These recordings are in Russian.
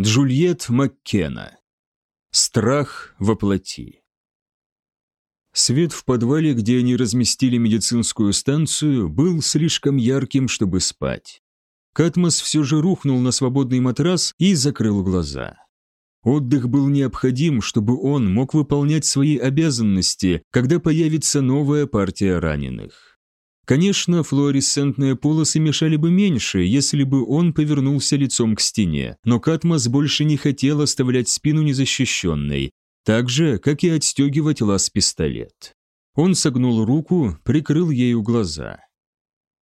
Джульет Маккена. Страх во плоти. Свет в подвале, где они разместили медицинскую станцию, был слишком ярким, чтобы спать. Катмос все же рухнул на свободный матрас и закрыл глаза. Отдых был необходим, чтобы он мог выполнять свои обязанности, когда появится новая партия раненых. Конечно, флуоресцентные полосы мешали бы меньше, если бы он повернулся лицом к стене, но Катмос больше не хотел оставлять спину незащищенной, так же, как и отстегивать лаз-пистолет. Он согнул руку, прикрыл ею глаза.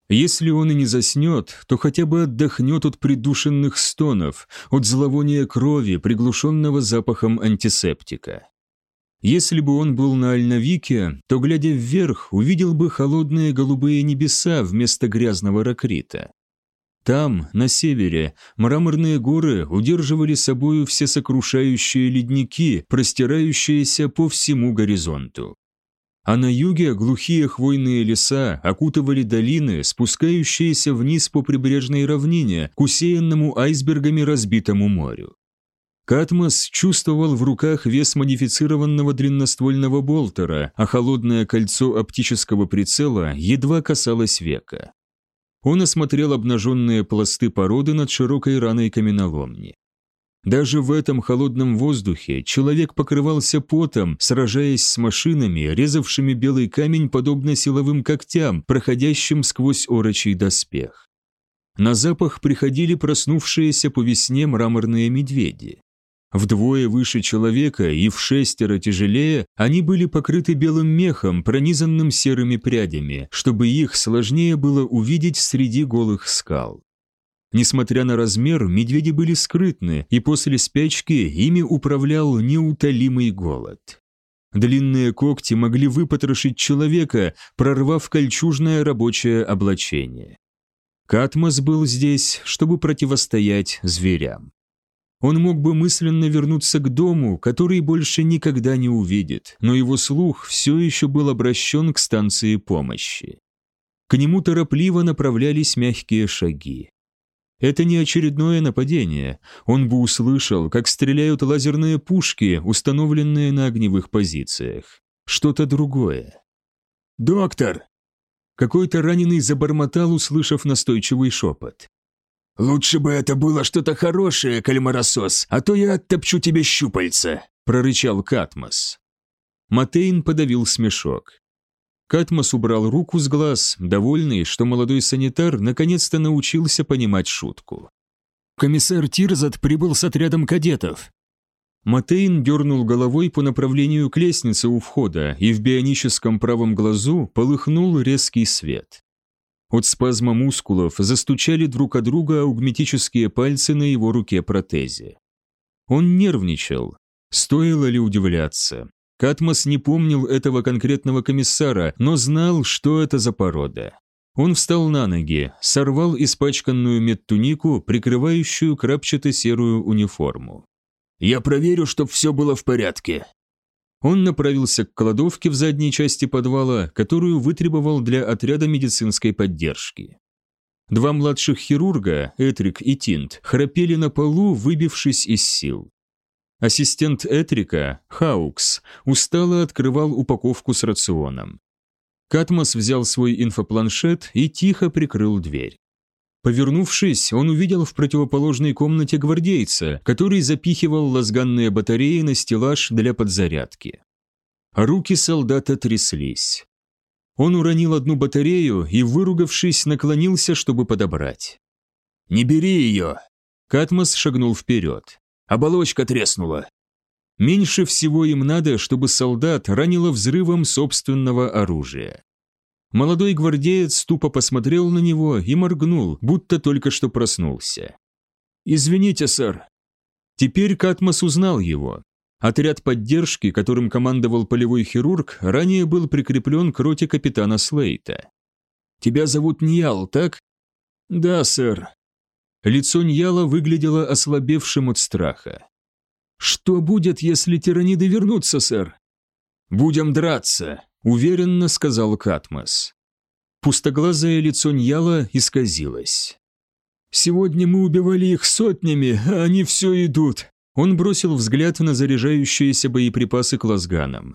Если он и не заснет, то хотя бы отдохнет от придушенных стонов, от зловония крови, приглушенного запахом антисептика. Если бы он был на Альнавике, то, глядя вверх, увидел бы холодные голубые небеса вместо грязного ракрита. Там, на севере, мраморные горы удерживали собою всесокрушающие ледники, простирающиеся по всему горизонту. А на юге глухие хвойные леса окутывали долины, спускающиеся вниз по прибрежной равнине к усеянному айсбергами разбитому морю. Катмос чувствовал в руках вес модифицированного длинноствольного болтера, а холодное кольцо оптического прицела едва касалось века. Он осмотрел обнаженные пласты породы над широкой раной каменоломни. Даже в этом холодном воздухе человек покрывался потом, сражаясь с машинами, резавшими белый камень подобно силовым когтям, проходящим сквозь орочий доспех. На запах приходили проснувшиеся по весне мраморные медведи. Вдвое выше человека и в шестеро тяжелее, они были покрыты белым мехом, пронизанным серыми прядями, чтобы их сложнее было увидеть среди голых скал. Несмотря на размер, медведи были скрытны, и после спячки ими управлял неутолимый голод. Длинные когти могли выпотрошить человека, прорвав кольчужное рабочее облачение. Катмос был здесь, чтобы противостоять зверям. Он мог бы мысленно вернуться к дому, который больше никогда не увидит, но его слух все еще был обращен к станции помощи. К нему торопливо направлялись мягкие шаги. Это не очередное нападение. Он бы услышал, как стреляют лазерные пушки, установленные на огневых позициях. Что-то другое. «Доктор!» Какой-то раненый забормотал, услышав настойчивый шепот. «Лучше бы это было что-то хорошее, кальмаросос, а то я оттопчу тебе щупальца», – прорычал Катмос. Матейн подавил смешок. Катмос убрал руку с глаз, довольный, что молодой санитар наконец-то научился понимать шутку. «Комиссар Тирзат прибыл с отрядом кадетов». Матейн дернул головой по направлению к лестнице у входа, и в бионическом правом глазу полыхнул резкий свет. От спазма мускулов застучали друг о друга аугметические пальцы на его руке-протезе. Он нервничал. Стоило ли удивляться? Катмос не помнил этого конкретного комиссара, но знал, что это за порода. Он встал на ноги, сорвал испачканную медтунику, прикрывающую крапчато-серую униформу. «Я проверю, чтоб все было в порядке», он направился к кладовке в задней части подвала, которую вытребовал для отряда медицинской поддержки. Два младших хирурга, Этрик и Тинт, храпели на полу, выбившись из сил. Ассистент Этрика, Хаукс, устало открывал упаковку с рационом. Катмос взял свой инфопланшет и тихо прикрыл дверь. Повернувшись, он увидел в противоположной комнате гвардейца, который запихивал лазганные батареи на стеллаж для подзарядки. Руки солдата тряслись. Он уронил одну батарею и, выругавшись, наклонился, чтобы подобрать. «Не бери ее!» Катмос шагнул вперед. «Оболочка треснула!» Меньше всего им надо, чтобы солдат ранило взрывом собственного оружия. Молодой гвардеец тупо посмотрел на него и моргнул, будто только что проснулся. «Извините, сэр». Теперь Катмос узнал его. Отряд поддержки, которым командовал полевой хирург, ранее был прикреплен к роте капитана Слейта. «Тебя зовут Ньял, так?» «Да, сэр». Лицо Ньяла выглядело ослабевшим от страха. «Что будет, если тираниды вернутся, сэр?» «Будем драться», уверенно сказал Катмос. Пустоглазое лицо Ньяла исказилось. Сегодня мы убивали их сотнями, а они все идут». Он бросил взгляд на заряжающиеся боеприпасы к лазганам.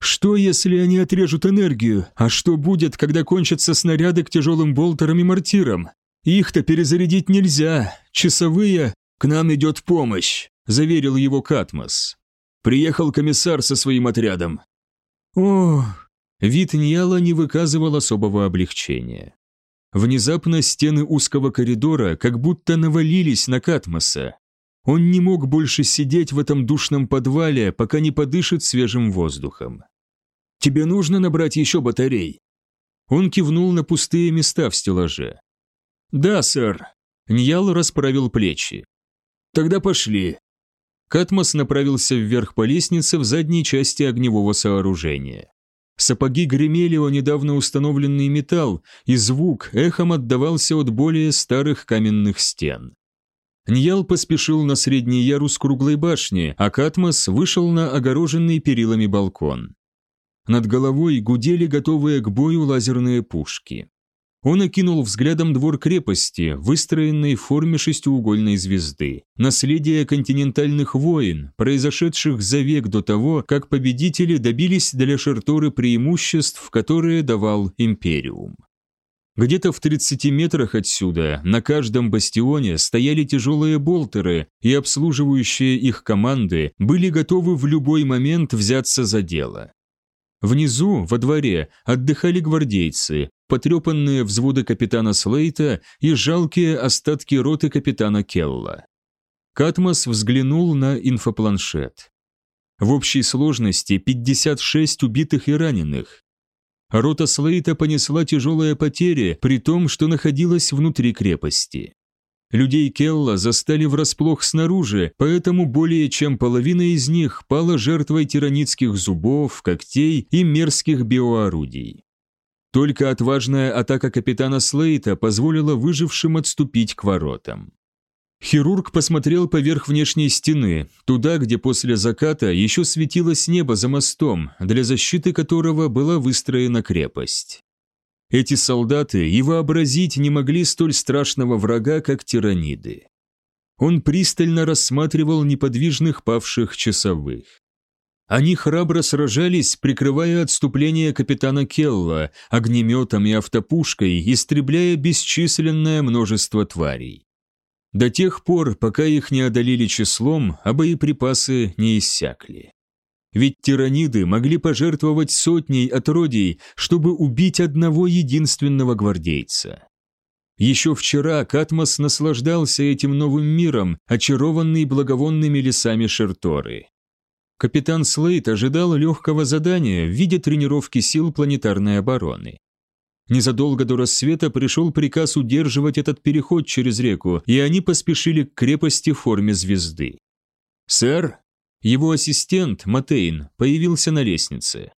«Что, если они отрежут энергию? А что будет, когда кончатся снаряды к тяжелым болтерам и мортирам? Их-то перезарядить нельзя. Часовые... К нам идет помощь», – заверил его Катмос. «Приехал комиссар со своим отрядом». «О, Вид Ньяла не выказывал особого облегчения. Внезапно стены узкого коридора как будто навалились на Катмоса. Он не мог больше сидеть в этом душном подвале, пока не подышит свежим воздухом. «Тебе нужно набрать еще батарей?» Он кивнул на пустые места в стеллаже. «Да, сэр». Ньял расправил плечи. «Тогда пошли». Катмос направился вверх по лестнице в задней части огневого сооружения. Сапоги гремели о недавно установленный металл, и звук эхом отдавался от более старых каменных стен. Ньял поспешил на средний ярус круглой башни, а Катмос вышел на огороженный перилами балкон. Над головой гудели готовые к бою лазерные пушки. Он окинул взглядом двор крепости, выстроенной в форме шестиугольной звезды, наследие континентальных войн, произошедших за век до того, как победители добились для Шерторы преимуществ, которые давал Империум. Где-то в 30 метрах отсюда на каждом бастионе стояли тяжелые болтеры, и обслуживающие их команды были готовы в любой момент взяться за дело. Внизу, во дворе, отдыхали гвардейцы, потрепанные взводы капитана Слейта и жалкие остатки роты капитана Келла. Катмос взглянул на инфопланшет. В общей сложности 56 убитых и раненых. Рота Слейта понесла тяжелые потери, при том, что находилась внутри крепости. Людей Келла застали врасплох снаружи, поэтому более чем половина из них пала жертвой тиранитских зубов, когтей и мерзких биоорудий. Только отважная атака капитана Слейта позволила выжившим отступить к воротам. Хирург посмотрел поверх внешней стены, туда, где после заката еще светилось небо за мостом, для защиты которого была выстроена крепость. Эти солдаты и вообразить не могли столь страшного врага, как тираниды. Он пристально рассматривал неподвижных павших часовых. Они храбро сражались, прикрывая отступление капитана Келла, огнеметом и автопушкой, истребляя бесчисленное множество тварей. До тех пор, пока их не одолели числом, а боеприпасы не иссякли. Ведь тираниды могли пожертвовать сотней отродий, чтобы убить одного единственного гвардейца. Еще вчера Катмос наслаждался этим новым миром, очарованный благовонными лесами Шерторы. Капитан Слейт ожидал легкого задания в виде тренировки сил планетарной обороны. Незадолго до рассвета пришел приказ удерживать этот переход через реку, и они поспешили к крепости в форме звезды. «Сэр, его ассистент, Матейн, появился на лестнице.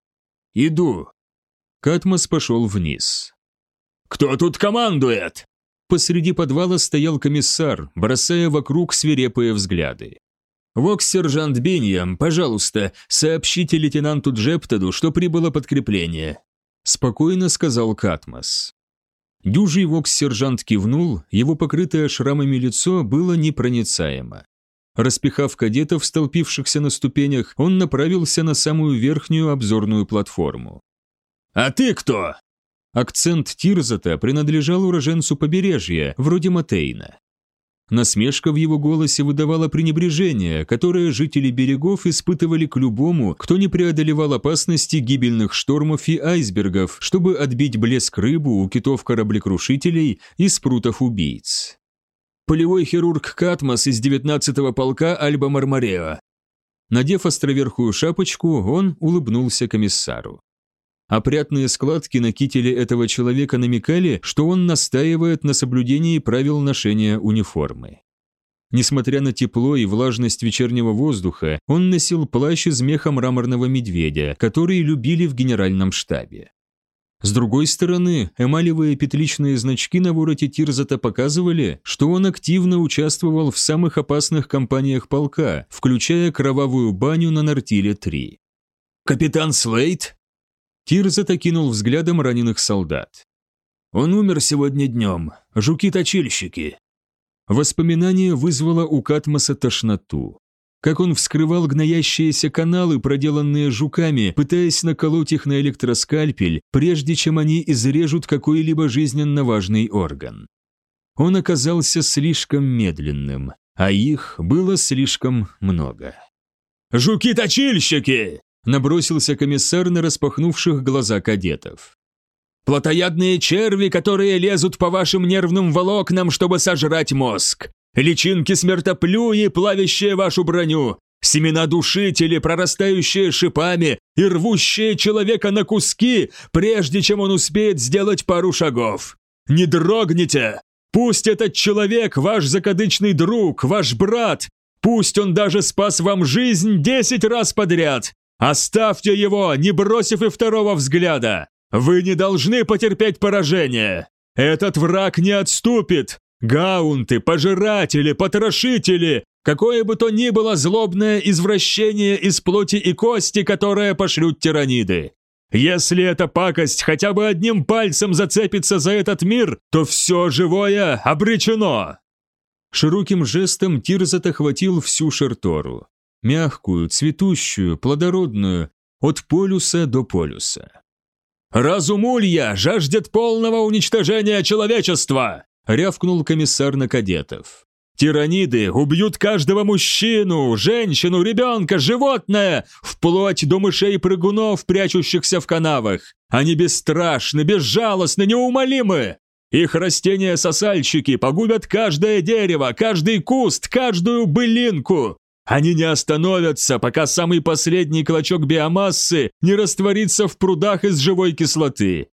«Иду». Катмос пошел вниз. «Кто тут командует?» Посреди подвала стоял комиссар, бросая вокруг свирепые взгляды. «Вокс-сержант Беньям, пожалуйста, сообщите лейтенанту Джептаду, что прибыло подкрепление», спокойно сказал Катмос. Дюжий вокс-сержант кивнул, его покрытое шрамами лицо было непроницаемо. Распихав кадетов, столпившихся на ступенях, он направился на самую верхнюю обзорную платформу. «А ты кто?» Акцент Тирзата принадлежал уроженцу побережья, вроде Матейна. Насмешка в его голосе выдавала пренебрежение, которое жители берегов испытывали к любому, кто не преодолевал опасности гибельных штормов и айсбергов, чтобы отбить блеск рыбу у китов-кораблекрушителей и спрутов убийц полевой хирург Катмос из 19-го полка Альба Мармарео. Надев островерхую шапочку, он улыбнулся комиссару. Опрятные складки на кителе этого человека намекали, что он настаивает на соблюдении правил ношения униформы. Несмотря на тепло и влажность вечернего воздуха, он носил плащ из меха мраморного медведя, который любили в генеральном штабе. С другой стороны, эмалевые петличные значки на вороте Тирзата показывали, что он активно участвовал в самых опасных кампаниях полка, включая кровавую баню на Нартиле-3. «Капитан Слейт?» Тирзат окинул взглядом раненых солдат. «Он умер сегодня днем. Жуки-точильщики». Воспоминание вызвало у Катмоса тошноту. Как он вскрывал гноящиеся каналы, проделанные жуками, пытаясь наколоть их на электроскальпель, прежде чем они изрежут какой-либо жизненно важный орган. Он оказался слишком медленным, а их было слишком много. «Жуки-точильщики!» – набросился комиссар на распахнувших глаза кадетов. «Плотоядные черви, которые лезут по вашим нервным волокнам, чтобы сожрать мозг. Личинки смертоплюи, плавящие вашу броню. Семена душители, прорастающие шипами и рвущие человека на куски, прежде чем он успеет сделать пару шагов. Не дрогните! Пусть этот человек ваш закадычный друг, ваш брат, пусть он даже спас вам жизнь десять раз подряд. Оставьте его, не бросив и второго взгляда. Вы не должны потерпеть поражение. Этот враг не отступит. Гаунты, пожиратели, потрошители, какое бы то ни было злобное извращение из плоти и кости, которое пошлют тираниды. Если эта пакость хотя бы одним пальцем зацепится за этот мир, то все живое обречено!» Широким жестом Тирзат охватил всю Шертору. Мягкую, цветущую, плодородную, от полюса до полюса. «Разум Улья жаждет полного уничтожения человечества!» Рявкнул комиссар на кадетов. Тираниды убьют каждого мужчину, женщину, ребенка, животное, вплоть до мышей-прыгунов, прячущихся в канавах. Они бесстрашны, безжалостны, неумолимы. Их растения-сосальщики погубят каждое дерево, каждый куст, каждую былинку. Они не остановятся, пока самый последний клочок биомассы не растворится в прудах из живой кислоты.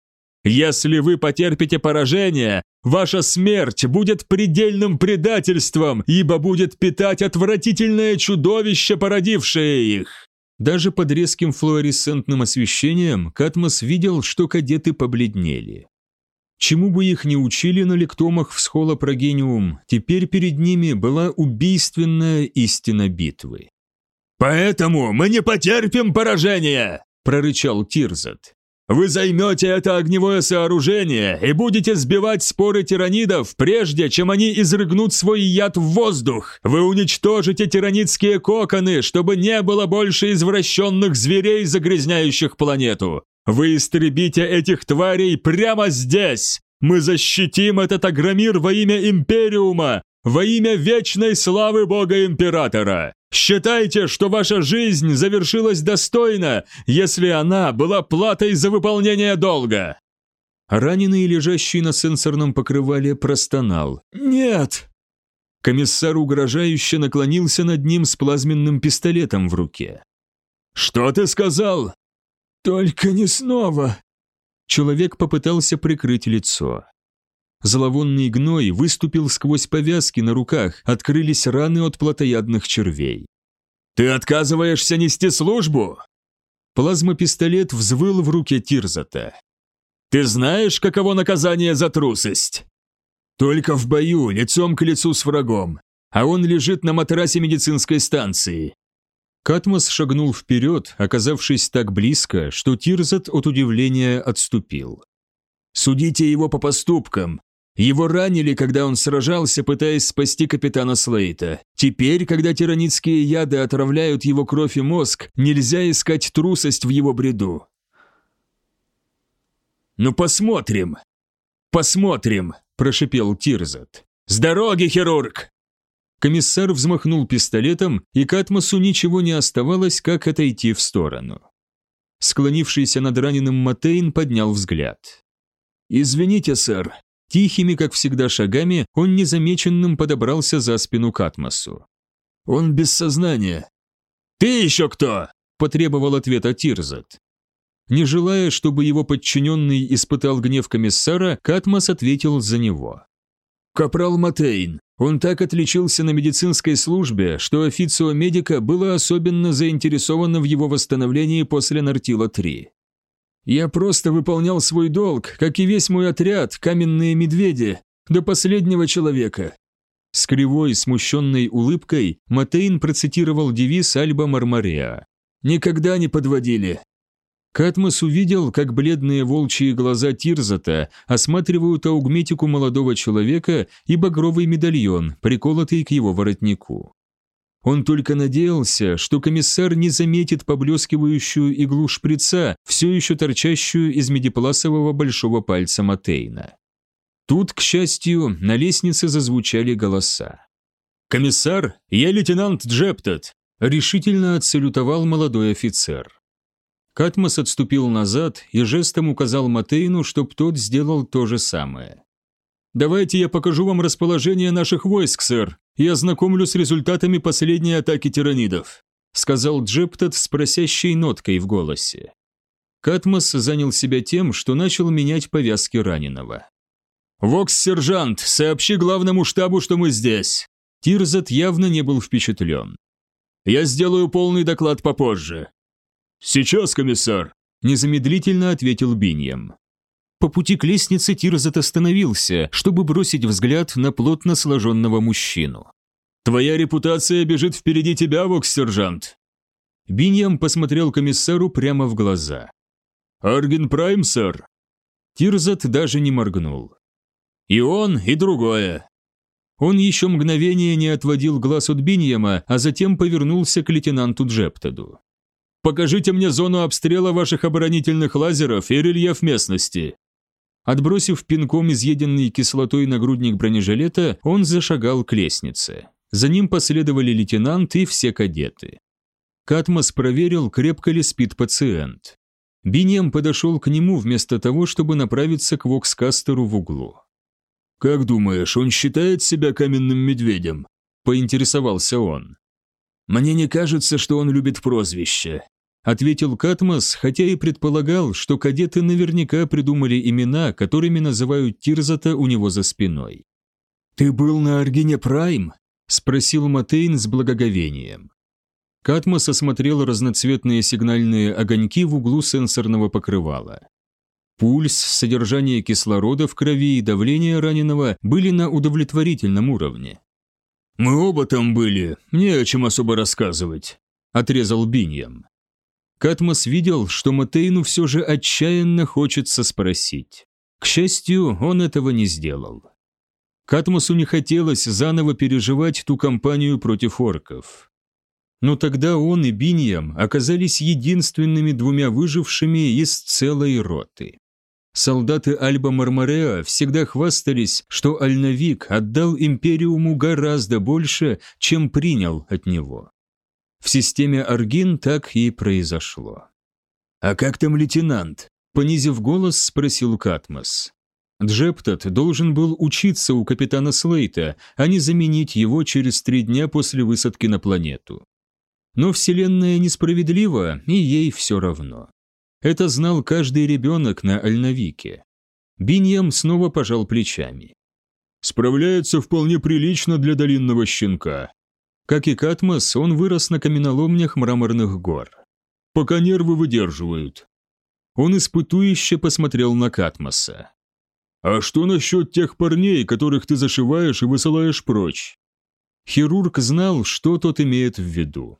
Если вы потерпите поражение, ваша смерть будет предельным предательством, ибо будет питать отвратительное чудовище, породившее их. Даже под резким флуоресцентным освещением Катмос видел, что кадеты побледнели. Чему бы их ни учили на лектомах в схола прогениум, теперь перед ними была убийственная истина битвы. «Поэтому мы не потерпим поражения!» – прорычал Тирзат. Вы займете это огневое сооружение и будете сбивать споры тиранидов, прежде чем они изрыгнут свой яд в воздух. Вы уничтожите тиранидские коконы, чтобы не было больше извращенных зверей, загрязняющих планету. Вы истребите этих тварей прямо здесь. Мы защитим этот агромир во имя Империума, во имя вечной славы Бога-Императора. Считайте, что ваша жизнь завершилась достойно, если она была платой за выполнение долга!» Раненый, лежащий на сенсорном покрывале, простонал. «Нет!» Комиссар угрожающе наклонился над ним с плазменным пистолетом в руке. «Что ты сказал?» «Только не снова!» Человек попытался прикрыть лицо. Зловонный гной выступил сквозь повязки на руках, открылись раны от плотоядных червей. «Ты отказываешься нести службу?» Плазмопистолет взвыл в руке Тирзата. «Ты знаешь, каково наказание за трусость?» «Только в бою, лицом к лицу с врагом, а он лежит на матрасе медицинской станции». Катмос шагнул вперед, оказавшись так близко, что Тирзат от удивления отступил. «Судите его по поступкам, его ранили, когда он сражался, пытаясь спасти капитана Слейта. Теперь, когда тиранитские яды отравляют его кровь и мозг, нельзя искать трусость в его бреду. «Ну посмотрим!» «Посмотрим!» – прошипел Тирзат. «С дороги, хирург!» Комиссар взмахнул пистолетом, и Катмосу ничего не оставалось, как отойти в сторону. Склонившийся над раненым Матейн поднял взгляд. «Извините, сэр, Тихими, как всегда, шагами он незамеченным подобрался за спину Катмосу. «Он без сознания». «Ты еще кто?» – потребовал ответа Тирзат. Не желая, чтобы его подчиненный испытал гнев комиссара, Катмос ответил за него. «Капрал Матейн. Он так отличился на медицинской службе, что официо медика было особенно заинтересовано в его восстановлении после Нартила-3. Я просто выполнял свой долг, как и весь мой отряд, каменные медведи, до последнего человека». С кривой, смущенной улыбкой Матейн процитировал девиз Альба Мармареа. «Никогда не подводили». Катмос увидел, как бледные волчьи глаза Тирзата осматривают аугметику молодого человека и багровый медальон, приколотый к его воротнику. Он только надеялся, что комиссар не заметит поблескивающую иглу шприца, все еще торчащую из медипласового большого пальца Матейна. Тут, к счастью, на лестнице зазвучали голоса. «Комиссар, я лейтенант Джептот», — решительно отсалютовал молодой офицер. Катмос отступил назад и жестом указал Матейну, чтоб тот сделал то же самое. «Давайте я покажу вам расположение наших войск, сэр, и ознакомлю с результатами последней атаки тиранидов», сказал Джептот с просящей ноткой в голосе. Катмос занял себя тем, что начал менять повязки раненого. «Вокс-сержант, сообщи главному штабу, что мы здесь!» Тирзат явно не был впечатлен. «Я сделаю полный доклад попозже». «Сейчас, комиссар», – незамедлительно ответил Биньям. По пути к лестнице Тирзат остановился, чтобы бросить взгляд на плотно сложенного мужчину. «Твоя репутация бежит впереди тебя, вокс-сержант!» Биньям посмотрел комиссару прямо в глаза. «Арген Прайм, сэр!» Тирзат даже не моргнул. И он, и другое. Он еще мгновение не отводил глаз от Биньяма, а затем повернулся к лейтенанту Джептоду. «Покажите мне зону обстрела ваших оборонительных лазеров и рельеф местности». Отбросив пинком изъеденный кислотой нагрудник бронежилета, он зашагал к лестнице. За ним последовали лейтенант и все кадеты. Катмос проверил, крепко ли спит пациент. Биньям подошел к нему вместо того, чтобы направиться к вокскастеру в углу. «Как думаешь, он считает себя каменным медведем?» – поинтересовался он. «Мне не кажется, что он любит прозвище», – ответил Катмос, хотя и предполагал, что кадеты наверняка придумали имена, которыми называют Тирзата у него за спиной. «Ты был на Аргине Прайм?» – спросил Матейн с благоговением. Катмос осмотрел разноцветные сигнальные огоньки в углу сенсорного покрывала. Пульс, содержание кислорода в крови и давление раненого были на удовлетворительном уровне. «Мы оба там были, не о чем особо рассказывать», – отрезал Биньям. Катмос видел, что Матейну все же отчаянно хочется спросить. К счастью, он этого не сделал. Катмосу не хотелось заново переживать ту кампанию против орков. Но тогда он и Биньям оказались единственными двумя выжившими из целой роты. Солдаты Альба Мармареа всегда хвастались, что Альнавик отдал Империуму гораздо больше, чем принял от него. В системе Аргин так и произошло. «А как там лейтенант?» – понизив голос, спросил Катмос. Джептот должен был учиться у капитана Слейта, а не заменить его через три дня после высадки на планету. Но Вселенная несправедлива, и ей все равно. Это знал каждый ребенок на Альнавике. Биньям снова пожал плечами. «Справляется вполне прилично для долинного щенка». Как и Катмос, он вырос на каменоломнях мраморных гор. «Пока нервы выдерживают». Он испытующе посмотрел на Катмоса. «А что насчет тех парней, которых ты зашиваешь и высылаешь прочь?» Хирург знал, что тот имеет в виду.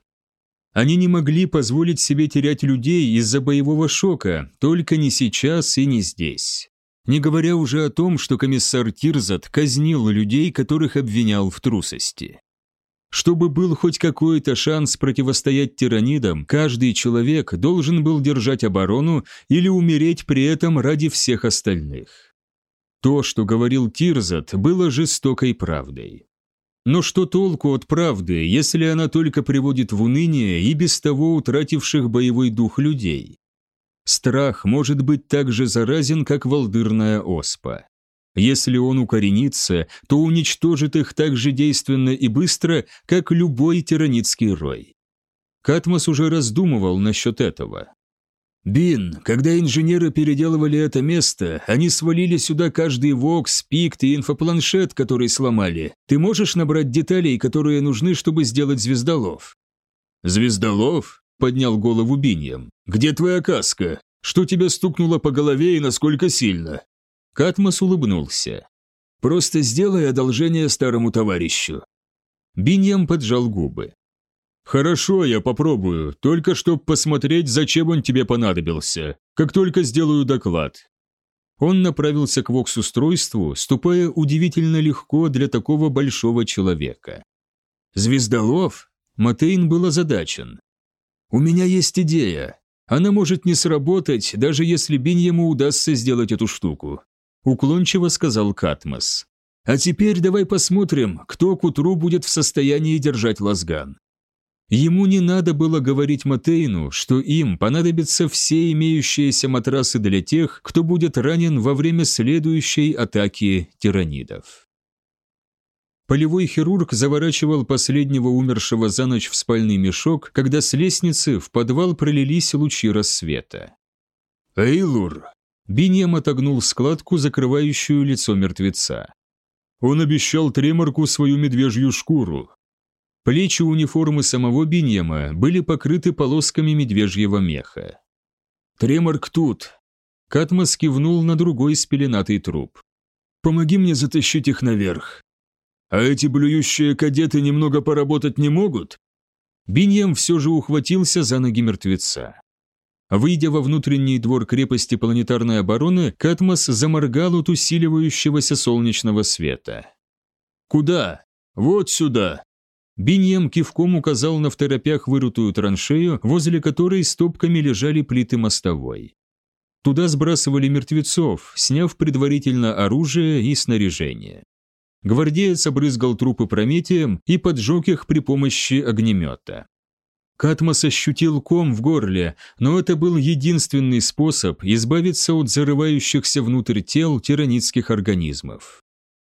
Они не могли позволить себе терять людей из-за боевого шока, только не сейчас и не здесь. Не говоря уже о том, что комиссар Тирзат казнил людей, которых обвинял в трусости. Чтобы был хоть какой-то шанс противостоять тиранидам, каждый человек должен был держать оборону или умереть при этом ради всех остальных. То, что говорил Тирзат, было жестокой правдой. Но что толку от правды, если она только приводит в уныние и без того утративших боевой дух людей? Страх может быть так же заразен, как волдырная оспа. Если он укоренится, то уничтожит их так же действенно и быстро, как любой тиранитский рой. Катмос уже раздумывал насчет этого. «Бин, когда инженеры переделывали это место, они свалили сюда каждый вокс, пикт и инфопланшет, который сломали. Ты можешь набрать деталей, которые нужны, чтобы сделать звездолов?» «Звездолов?» – поднял голову Биньям. «Где твоя каска? Что тебя стукнуло по голове и насколько сильно?» Катмос улыбнулся. «Просто сделай одолжение старому товарищу». Биньям поджал губы. «Хорошо, я попробую, только чтоб посмотреть, зачем он тебе понадобился, как только сделаю доклад». Он направился к вокс-устройству, ступая удивительно легко для такого большого человека. «Звездолов?» Матейн был озадачен. «У меня есть идея. Она может не сработать, даже если Биньему удастся сделать эту штуку», уклончиво сказал Катмос. «А теперь давай посмотрим, кто к утру будет в состоянии держать лазган. Ему не надо было говорить Матейну, что им понадобятся все имеющиеся матрасы для тех, кто будет ранен во время следующей атаки тиранидов. Полевой хирург заворачивал последнего умершего за ночь в спальный мешок, когда с лестницы в подвал пролились лучи рассвета. «Эйлур!» Биньям отогнул складку, закрывающую лицо мертвеца. Он обещал Треморку свою медвежью шкуру. Плечи униформы самого Биньяма были покрыты полосками медвежьего меха. «Треморк тут!» Катмос кивнул на другой спеленатый труп. «Помоги мне затащить их наверх». «А эти блюющие кадеты немного поработать не могут?» Биньям все же ухватился за ноги мертвеца. Выйдя во внутренний двор крепости планетарной обороны, Катмос заморгал от усиливающегося солнечного света. «Куда?» «Вот сюда!» Биньям кивком указал на второпях вырутую траншею, возле которой стопками лежали плиты мостовой. Туда сбрасывали мертвецов, сняв предварительно оружие и снаряжение. Гвардеец обрызгал трупы прометием и поджег их при помощи огнемета. Катмос ощутил ком в горле, но это был единственный способ избавиться от зарывающихся внутрь тел тиранитских организмов.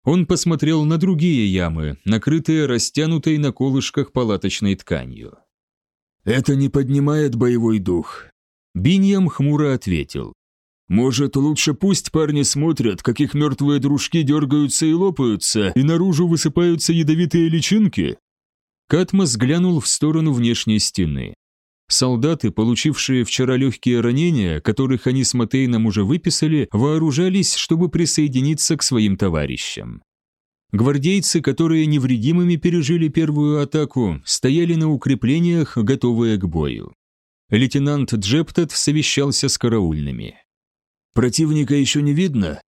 Он посмотрел на другие ямы, накрытые растянутой на колышках палаточной тканью. «Это не поднимает боевой дух», — Биньям хмуро ответил. «Может, лучше пусть парни смотрят, как их мертвые дружки дергаются и лопаются, и наружу высыпаются ядовитые личинки?» Катмос глянул в сторону внешней стены. Солдаты, получившие вчера легкие ранения, которых они с Матейном уже выписали, вооружались, чтобы присоединиться к своим товарищам. Гвардейцы, которые невредимыми пережили первую атаку, стояли на укреплениях, готовые к бою. Лейтенант Джептед совещался с караульными. «Противника еще не видно?»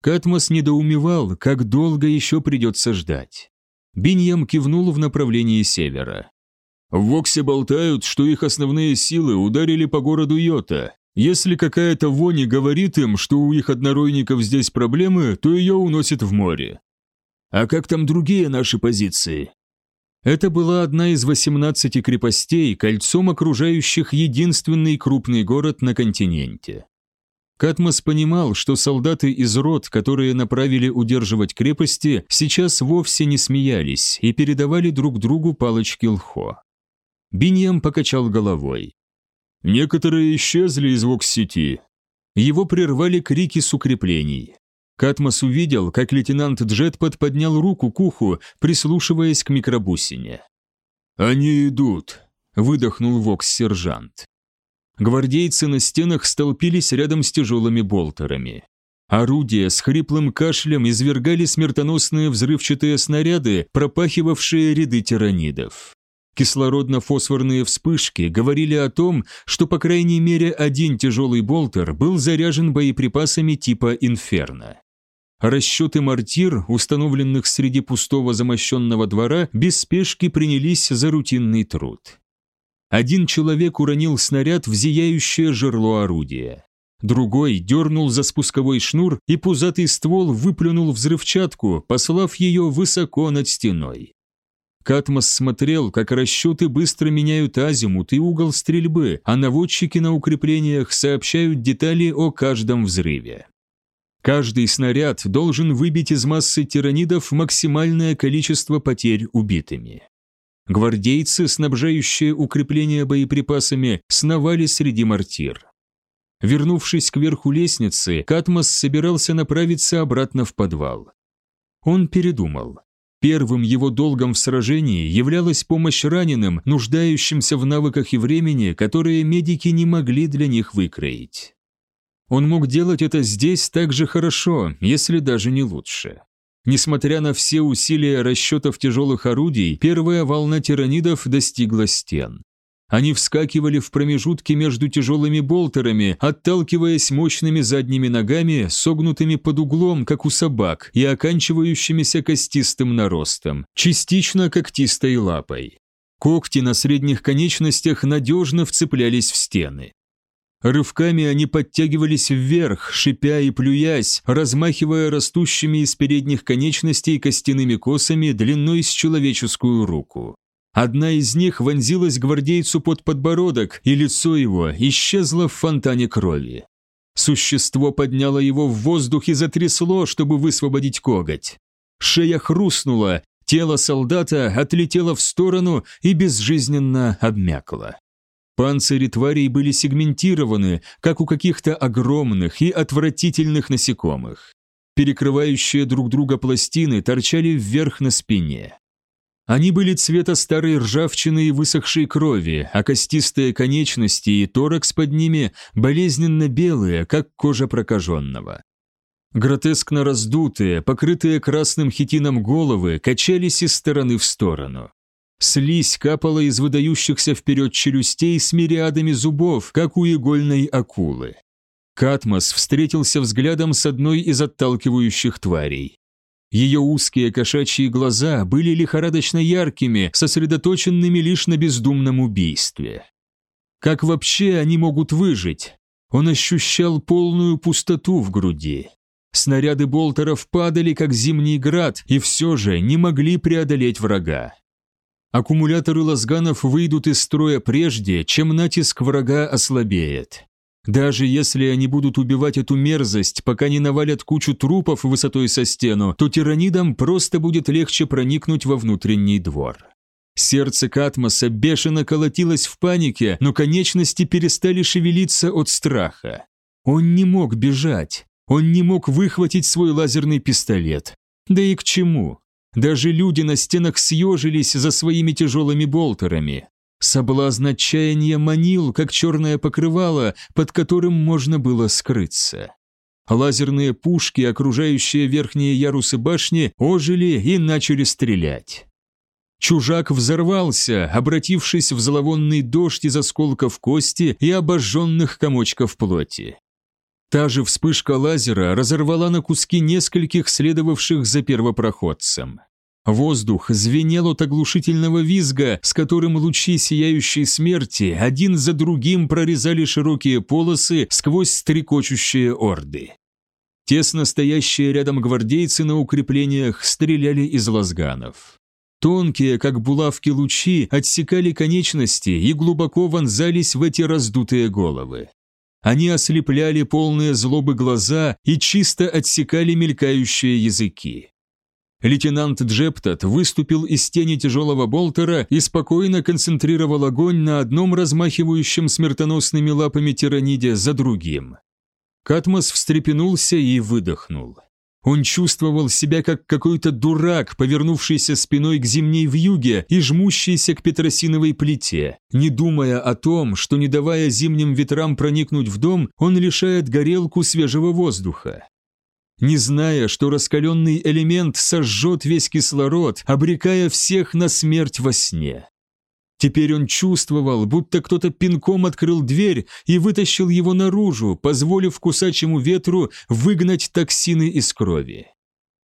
Катмос недоумевал, как долго еще придется ждать. Биньям кивнул в направлении севера. В Воксе болтают, что их основные силы ударили по городу Йота. Если какая-то вони говорит им, что у их одноройников здесь проблемы, то ее уносит в море. А как там другие наши позиции? Это была одна из 18 крепостей, кольцом окружающих единственный крупный город на континенте. Катмос понимал, что солдаты из рот, которые направили удерживать крепости, сейчас вовсе не смеялись и передавали друг другу палочки лхо. Биньям покачал головой. Некоторые исчезли из вокс-сети. Его прервали крики с укреплений. Катмос увидел, как лейтенант Джетпад поднял руку к уху, прислушиваясь к микробусине. «Они идут», — выдохнул вокс-сержант. Гвардейцы на стенах столпились рядом с тяжелыми болтерами. Орудия с хриплым кашлем извергали смертоносные взрывчатые снаряды, пропахивавшие ряды тиранидов. Кислородно-фосфорные вспышки говорили о том, что по крайней мере один тяжелый болтер был заряжен боеприпасами типа «Инферно». Расчеты мортир, установленных среди пустого замощенного двора, без спешки принялись за рутинный труд. Один человек уронил снаряд в зияющее жерло орудия. Другой дернул за спусковой шнур, и пузатый ствол выплюнул взрывчатку, послав ее высоко над стеной. Катмос смотрел, как расчеты быстро меняют азимут и угол стрельбы, а наводчики на укреплениях сообщают детали о каждом взрыве. Каждый снаряд должен выбить из массы тиранидов максимальное количество потерь убитыми. Гвардейцы, снабжающие укрепления боеприпасами, сновали среди мортир. Вернувшись к верху лестницы, Катмос собирался направиться обратно в подвал. Он передумал. Первым его долгом в сражении являлась помощь раненым, нуждающимся в навыках и времени, которые медики не могли для них выкроить. Он мог делать это здесь так же хорошо, если даже не лучше. Несмотря на все усилия расчетов тяжелых орудий, первая волна тиранидов достигла стен. Они вскакивали в промежутки между тяжелыми болтерами, отталкиваясь мощными задними ногами, согнутыми под углом, как у собак, и оканчивающимися костистым наростом, частично когтистой лапой. Когти на средних конечностях надежно вцеплялись в стены. Рывками они подтягивались вверх, шипя и плюясь, размахивая растущими из передних конечностей костяными косами длиной с человеческую руку. Одна из них вонзилась гвардейцу под подбородок, и лицо его исчезло в фонтане крови. Существо подняло его в воздух и затрясло, чтобы высвободить коготь. Шея хрустнула, тело солдата отлетело в сторону и безжизненно обмякло. Панцири тварей были сегментированы, как у каких-то огромных и отвратительных насекомых. Перекрывающие друг друга пластины торчали вверх на спине. Они были цвета старой ржавчины и высохшей крови, а костистые конечности и торакс под ними болезненно белые, как кожа прокаженного. Гротескно раздутые, покрытые красным хитином головы качались из стороны в сторону. Слизь капала из выдающихся вперед челюстей с мириадами зубов, как у игольной акулы. Катмос встретился взглядом с одной из отталкивающих тварей. Ее узкие кошачьи глаза были лихорадочно яркими, сосредоточенными лишь на бездумном убийстве. Как вообще они могут выжить? Он ощущал полную пустоту в груди. Снаряды болтеров падали, как зимний град, и все же не могли преодолеть врага. Аккумуляторы лазганов выйдут из строя прежде, чем натиск врага ослабеет. Даже если они будут убивать эту мерзость, пока не навалят кучу трупов высотой со стену, то тиранидам просто будет легче проникнуть во внутренний двор. Сердце Катмоса бешено колотилось в панике, но конечности перестали шевелиться от страха. Он не мог бежать, он не мог выхватить свой лазерный пистолет. Да и к чему? Даже люди на стенах съежились за своими тяжелыми болтерами. Соблазн отчаяния манил, как черное покрывало, под которым можно было скрыться. Лазерные пушки, окружающие верхние ярусы башни, ожили и начали стрелять. Чужак взорвался, обратившись в зловонный дождь из осколков кости и обожженных комочков плоти. Та же вспышка лазера разорвала на куски нескольких следовавших за первопроходцем. Воздух звенел от оглушительного визга, с которым лучи сияющей смерти один за другим прорезали широкие полосы сквозь стрекочущие орды. Тесно стоящие рядом гвардейцы на укреплениях стреляли из лазганов. Тонкие, как булавки лучи, отсекали конечности и глубоко вонзались в эти раздутые головы. Они ослепляли полные злобы глаза и чисто отсекали мелькающие языки. Лейтенант Джептот выступил из тени тяжелого болтера и спокойно концентрировал огонь на одном размахивающем смертоносными лапами тираниде за другим. Катмос встрепенулся и выдохнул. Он чувствовал себя как какой-то дурак, повернувшийся спиной к зимней вьюге и жмущийся к петросиновой плите, не думая о том, что не давая зимним ветрам проникнуть в дом, он лишает горелку свежего воздуха. Не зная, что раскаленный элемент сожжет весь кислород, обрекая всех на смерть во сне. Теперь он чувствовал, будто кто-то пинком открыл дверь и вытащил его наружу, позволив кусачему ветру выгнать токсины из крови.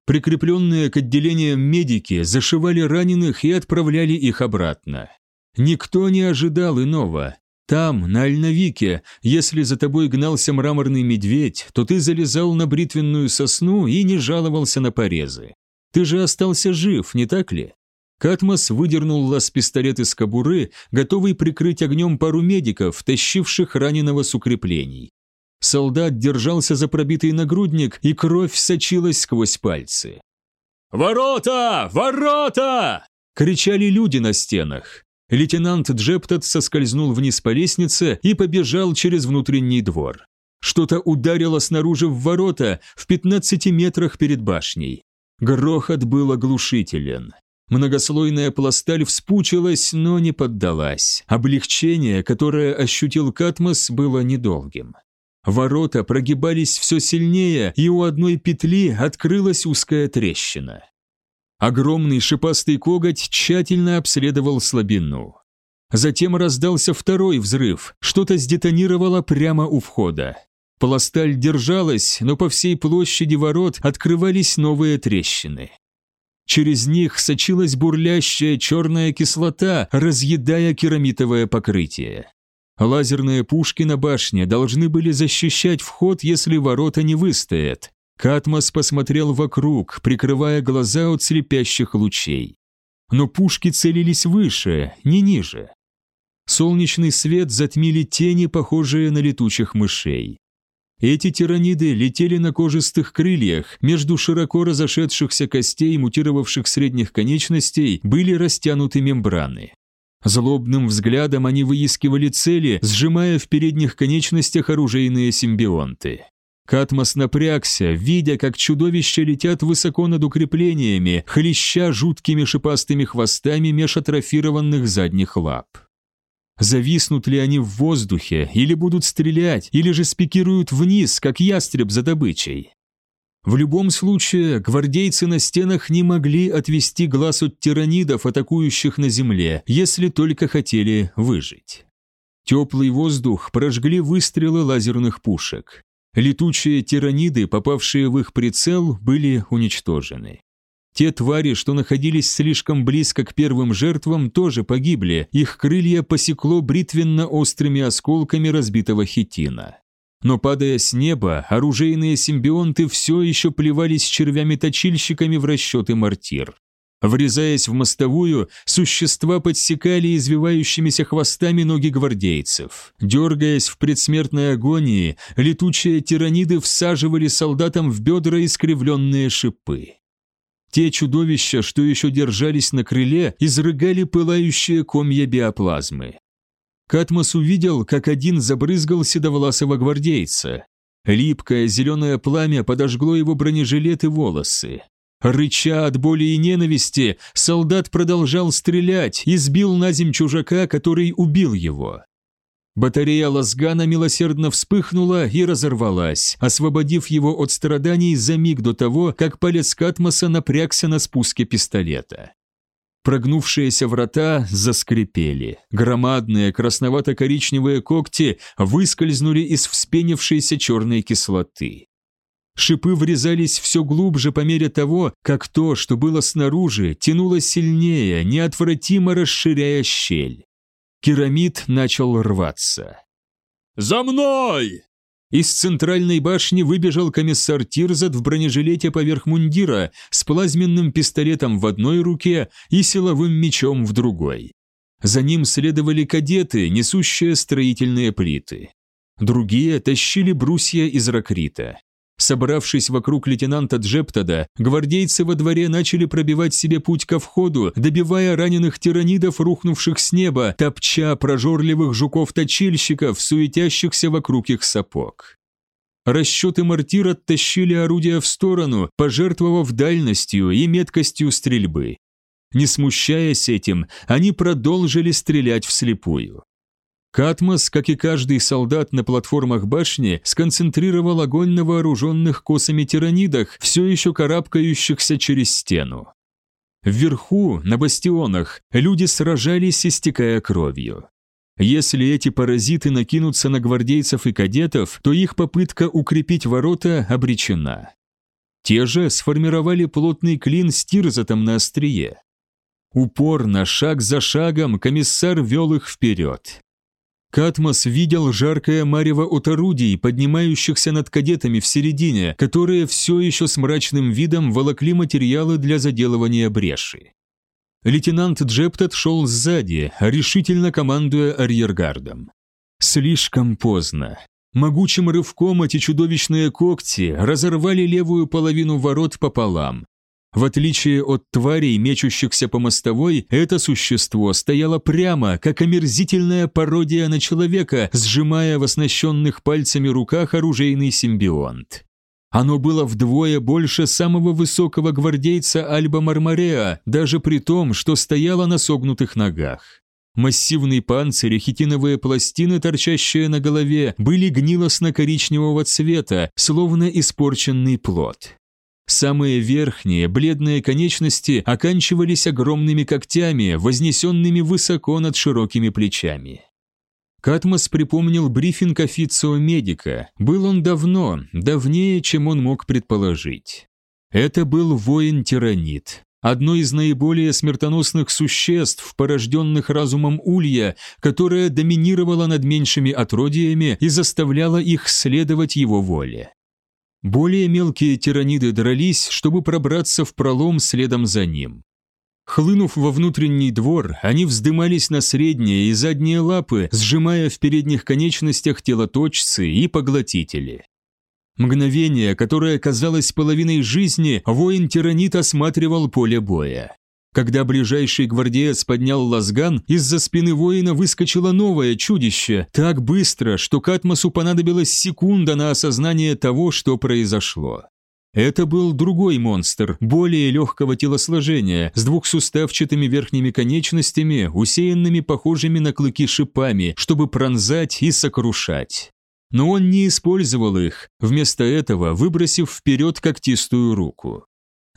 Прикрепленные к отделениям медики зашивали раненых и отправляли их обратно. Никто не ожидал иного. Там, на Альновике, если за тобой гнался мраморный медведь, то ты залезал на бритвенную сосну и не жаловался на порезы. Ты же остался жив, не так ли? Катмос выдернул лаз-пистолет из кобуры, готовый прикрыть огнем пару медиков, тащивших раненого с укреплений. Солдат держался за пробитый нагрудник, и кровь сочилась сквозь пальцы. «Ворота! Ворота!» – кричали люди на стенах. Лейтенант Джептот соскользнул вниз по лестнице и побежал через внутренний двор. Что-то ударило снаружи в ворота в 15 метрах перед башней. Грохот был оглушителен. Многослойная пласталь вспучилась, но не поддалась. Облегчение, которое ощутил Катмос, было недолгим. Ворота прогибались все сильнее, и у одной петли открылась узкая трещина. Огромный шипастый коготь тщательно обследовал слабину. Затем раздался второй взрыв, что-то сдетонировало прямо у входа. Пласталь держалась, но по всей площади ворот открывались новые трещины. Через них сочилась бурлящая черная кислота, разъедая керамитовое покрытие. Лазерные пушки на башне должны были защищать вход, если ворота не выстоят. Катмос посмотрел вокруг, прикрывая глаза от слепящих лучей. Но пушки целились выше, не ниже. Солнечный свет затмили тени, похожие на летучих мышей. Эти тираниды летели на кожистых крыльях, между широко разошедшихся костей мутировавших средних конечностей были растянуты мембраны. Злобным взглядом они выискивали цели, сжимая в передних конечностях оружейные симбионты. Катмос напрягся, видя, как чудовища летят высоко над укреплениями, хлеща жуткими шипастыми хвостами меж атрофированных задних лап. Зависнут ли они в воздухе, или будут стрелять, или же спикируют вниз, как ястреб за добычей? В любом случае, гвардейцы на стенах не могли отвести глаз от тиранидов, атакующих на земле, если только хотели выжить. Теплый воздух прожгли выстрелы лазерных пушек. Летучие тираниды, попавшие в их прицел, были уничтожены. Те твари, что находились слишком близко к первым жертвам, тоже погибли, их крылья посекло бритвенно-острыми осколками разбитого хитина. Но падая с неба, оружейные симбионты все еще плевались червями-точильщиками в расчеты мортир. Врезаясь в мостовую, существа подсекали извивающимися хвостами ноги гвардейцев. Дергаясь в предсмертной агонии, летучие тираниды всаживали солдатам в бедра искривленные шипы. Те чудовища, что еще держались на крыле, изрыгали пылающие комья биоплазмы. Катмос увидел, как один забрызгал седовласого гвардейца. Липкое зеленое пламя подожгло его бронежилет и волосы. Рыча от боли и ненависти, солдат продолжал стрелять и сбил на земь чужака, который убил его. Батарея лазгана милосердно вспыхнула и разорвалась, освободив его от страданий за миг до того, как палец Катмоса напрягся на спуске пистолета. Прогнувшиеся врата заскрипели. Громадные красновато-коричневые когти выскользнули из вспенившейся черной кислоты. Шипы врезались все глубже по мере того, как то, что было снаружи, тянуло сильнее, неотвратимо расширяя щель. Керамид начал рваться. «За мной!» Из центральной башни выбежал комиссар Тирзат в бронежилете поверх мундира с плазменным пистолетом в одной руке и силовым мечом в другой. За ним следовали кадеты, несущие строительные плиты. Другие тащили брусья из ракрита. Собравшись вокруг лейтенанта Джептода, гвардейцы во дворе начали пробивать себе путь ко входу, добивая раненых тиранидов, рухнувших с неба, топча прожорливых жуков-точильщиков, суетящихся вокруг их сапог. Расчеты мортир оттащили орудия в сторону, пожертвовав дальностью и меткостью стрельбы. Не смущаясь этим, они продолжили стрелять вслепую. Катмос, как и каждый солдат на платформах башни, сконцентрировал огонь на вооруженных косами тиранидах, все еще карабкающихся через стену. Вверху, на бастионах, люди сражались, истекая кровью. Если эти паразиты накинутся на гвардейцев и кадетов, то их попытка укрепить ворота обречена. Те же сформировали плотный клин с тирзатом на острие. Упорно, шаг за шагом, комиссар вел их вперед. Катмос видел жаркое марево от орудий, поднимающихся над кадетами в середине, которые все еще с мрачным видом волокли материалы для заделывания бреши. Лейтенант Джептот шел сзади, решительно командуя арьергардом. Слишком поздно. Могучим рывком эти чудовищные когти разорвали левую половину ворот пополам, в отличие от тварей, мечущихся по мостовой, это существо стояло прямо, как омерзительная пародия на человека, сжимая в оснащенных пальцами руках оружейный симбионт. Оно было вдвое больше самого высокого гвардейца Альба Мармареа, даже при том, что стояло на согнутых ногах. Массивный панцирь и хитиновые пластины, торчащие на голове, были гнилостно-коричневого цвета, словно испорченный плод. Самые верхние, бледные конечности оканчивались огромными когтями, вознесенными высоко над широкими плечами. Катмос припомнил брифинг официо-медика. Был он давно, давнее, чем он мог предположить. Это был воин-тиранит, одно из наиболее смертоносных существ, порожденных разумом Улья, которое доминировало над меньшими отродьями и заставляло их следовать его воле. Более мелкие тираниды дрались, чтобы пробраться в пролом следом за ним. Хлынув во внутренний двор, они вздымались на средние и задние лапы, сжимая в передних конечностях телоточцы и поглотители. Мгновение, которое казалось половиной жизни, воин-тиранит осматривал поле боя. Когда ближайший гвардеец поднял лазган, из-за спины воина выскочило новое чудище, так быстро, что Катмосу понадобилась секунда на осознание того, что произошло. Это был другой монстр, более легкого телосложения, с двухсуставчатыми верхними конечностями, усеянными похожими на клыки шипами, чтобы пронзать и сокрушать. Но он не использовал их, вместо этого выбросив вперед когтистую руку.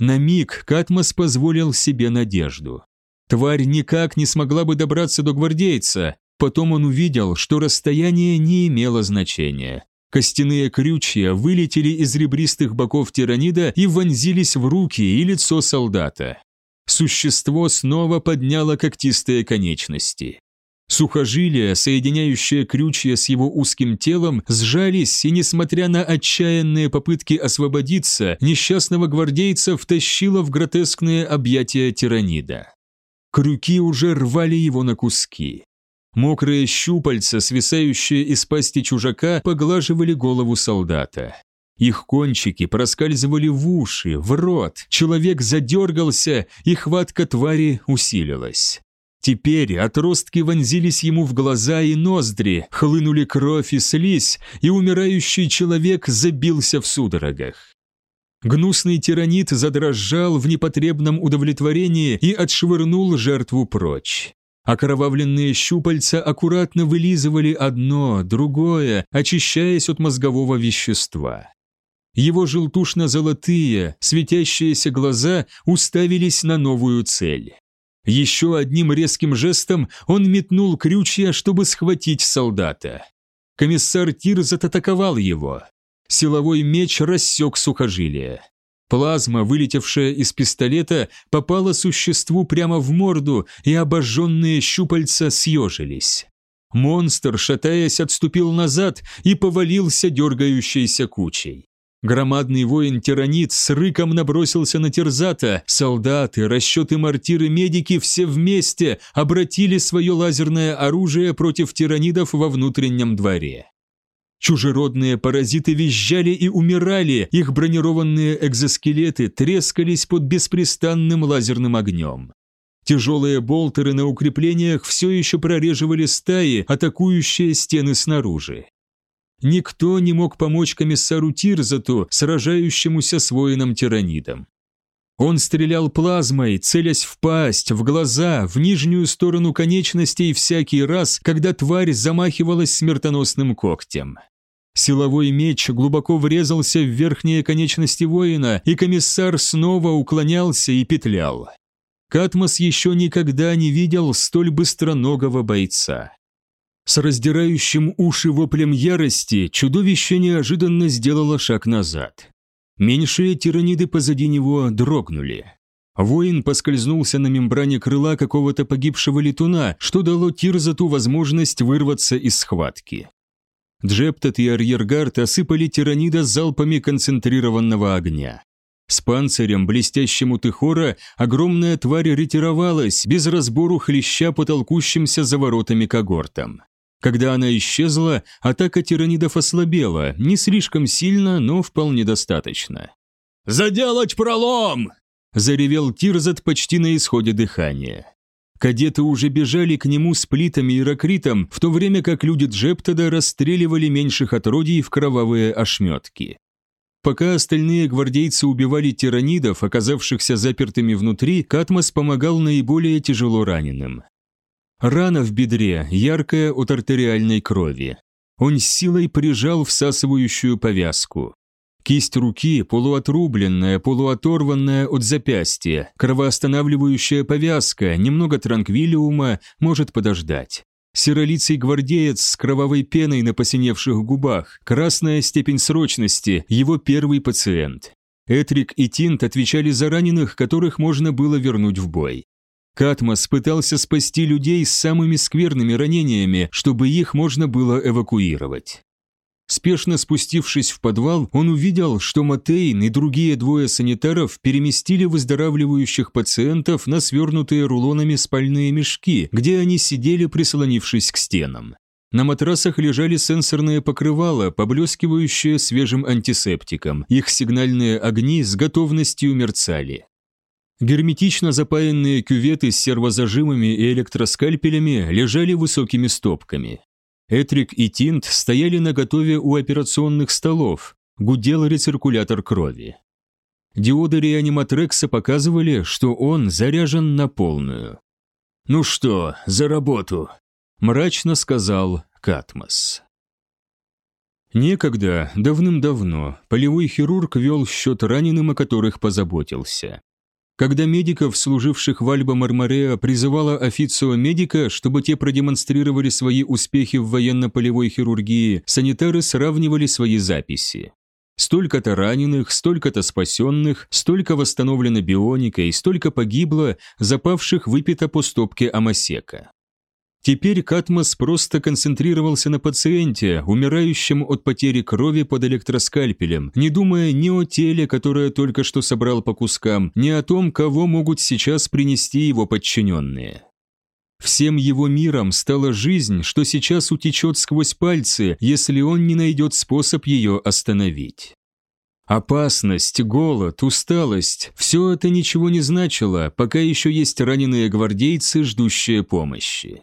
На миг Катмос позволил себе надежду. Тварь никак не смогла бы добраться до гвардейца, потом он увидел, что расстояние не имело значения. Костяные крючья вылетели из ребристых боков тиранида и вонзились в руки и лицо солдата. Существо снова подняло когтистые конечности. Сухожилия, соединяющие крючья с его узким телом, сжались, и, несмотря на отчаянные попытки освободиться, несчастного гвардейца втащило в гротескные объятия тиранида. Крюки уже рвали его на куски. Мокрые щупальца, свисающие из пасти чужака, поглаживали голову солдата. Их кончики проскальзывали в уши, в рот, человек задергался, и хватка твари усилилась. Теперь отростки вонзились ему в глаза и ноздри, хлынули кровь и слизь, и умирающий человек забился в судорогах. Гнусный тиранит задрожал в непотребном удовлетворении и отшвырнул жертву прочь. Окровавленные щупальца аккуратно вылизывали одно, другое, очищаясь от мозгового вещества. Его желтушно-золотые, светящиеся глаза уставились на новую цель. Еще одним резким жестом он метнул крючья, чтобы схватить солдата. Комиссар Тирзат атаковал его. Силовой меч рассек сухожилие. Плазма, вылетевшая из пистолета, попала существу прямо в морду, и обожженные щупальца съежились. Монстр, шатаясь, отступил назад и повалился дергающейся кучей. Громадный воин-тиранит с рыком набросился на Терзата, солдаты, расчеты мортиры, медики все вместе обратили свое лазерное оружие против тиранидов во внутреннем дворе. Чужеродные паразиты визжали и умирали, их бронированные экзоскелеты трескались под беспрестанным лазерным огнем. Тяжелые болтеры на укреплениях все еще прореживали стаи, атакующие стены снаружи. Никто не мог помочь комиссару Тирзату, сражающемуся с воином-тиранидом. Он стрелял плазмой, целясь в пасть, в глаза, в нижнюю сторону конечностей всякий раз, когда тварь замахивалась смертоносным когтем. Силовой меч глубоко врезался в верхние конечности воина, и комиссар снова уклонялся и петлял. Катмос еще никогда не видел столь быстроногого бойца. С раздирающим уши воплем ярости чудовище неожиданно сделало шаг назад. Меньшие тираниды позади него дрогнули. Воин поскользнулся на мембране крыла какого-то погибшего летуна, что дало Тирзату возможность вырваться из схватки. Джептот и арьергард осыпали тиранида залпами концентрированного огня. С панцирем, блестящим у Тыхора, огромная тварь ретировалась, без разбору хлеща по толкущимся за воротами когортам. Когда она исчезла, атака тиранидов ослабела, не слишком сильно, но вполне достаточно. «Заделать пролом!» – заревел Тирзат почти на исходе дыхания. Кадеты уже бежали к нему с плитами и ракритом, в то время как люди Джептода расстреливали меньших отродий в кровавые ошметки. Пока остальные гвардейцы убивали тиранидов, оказавшихся запертыми внутри, Катмос помогал наиболее тяжело раненым. Рана в бедре, яркая от артериальной крови. Он с силой прижал всасывающую повязку. Кисть руки полуотрубленная, полуоторванная от запястья, кровоостанавливающая повязка, немного транквилиума может подождать. Серолицый гвардеец с кровавой пеной на посиневших губах, красная степень срочности, его первый пациент. Этрик и Тинт отвечали за раненых, которых можно было вернуть в бой. Катмос пытался спасти людей с самыми скверными ранениями, чтобы их можно было эвакуировать. Спешно спустившись в подвал, он увидел, что Матейн и другие двое санитаров переместили выздоравливающих пациентов на свернутые рулонами спальные мешки, где они сидели, прислонившись к стенам. На матрасах лежали сенсорные покрывала, поблескивающие свежим антисептиком. Их сигнальные огни с готовностью мерцали. Герметично запаянные кюветы с сервозажимами и электроскальпелями лежали высокими стопками. Этрик и Тинт стояли наготове у операционных столов, гудел рециркулятор крови. Диоды реаниматрекса показывали, что он заряжен на полную. «Ну что, за работу!» – мрачно сказал Катмос. Некогда, давным-давно, полевой хирург вел счет раненым, о которых позаботился. Когда медиков, служивших в Альба-Мармареа, призывала официо медика, чтобы те продемонстрировали свои успехи в военно-полевой хирургии, санитары сравнивали свои записи. Столько-то раненых, столько-то спасенных, столько восстановлено бионикой, столько погибло, запавших выпито по стопке амасека. Теперь Катмос просто концентрировался на пациенте, умирающем от потери крови под электроскальпелем, не думая ни о теле, которое только что собрал по кускам, ни о том, кого могут сейчас принести его подчиненные. Всем его миром стала жизнь, что сейчас утечет сквозь пальцы, если он не найдет способ ее остановить. Опасность, голод, усталость – все это ничего не значило, пока еще есть раненые гвардейцы, ждущие помощи.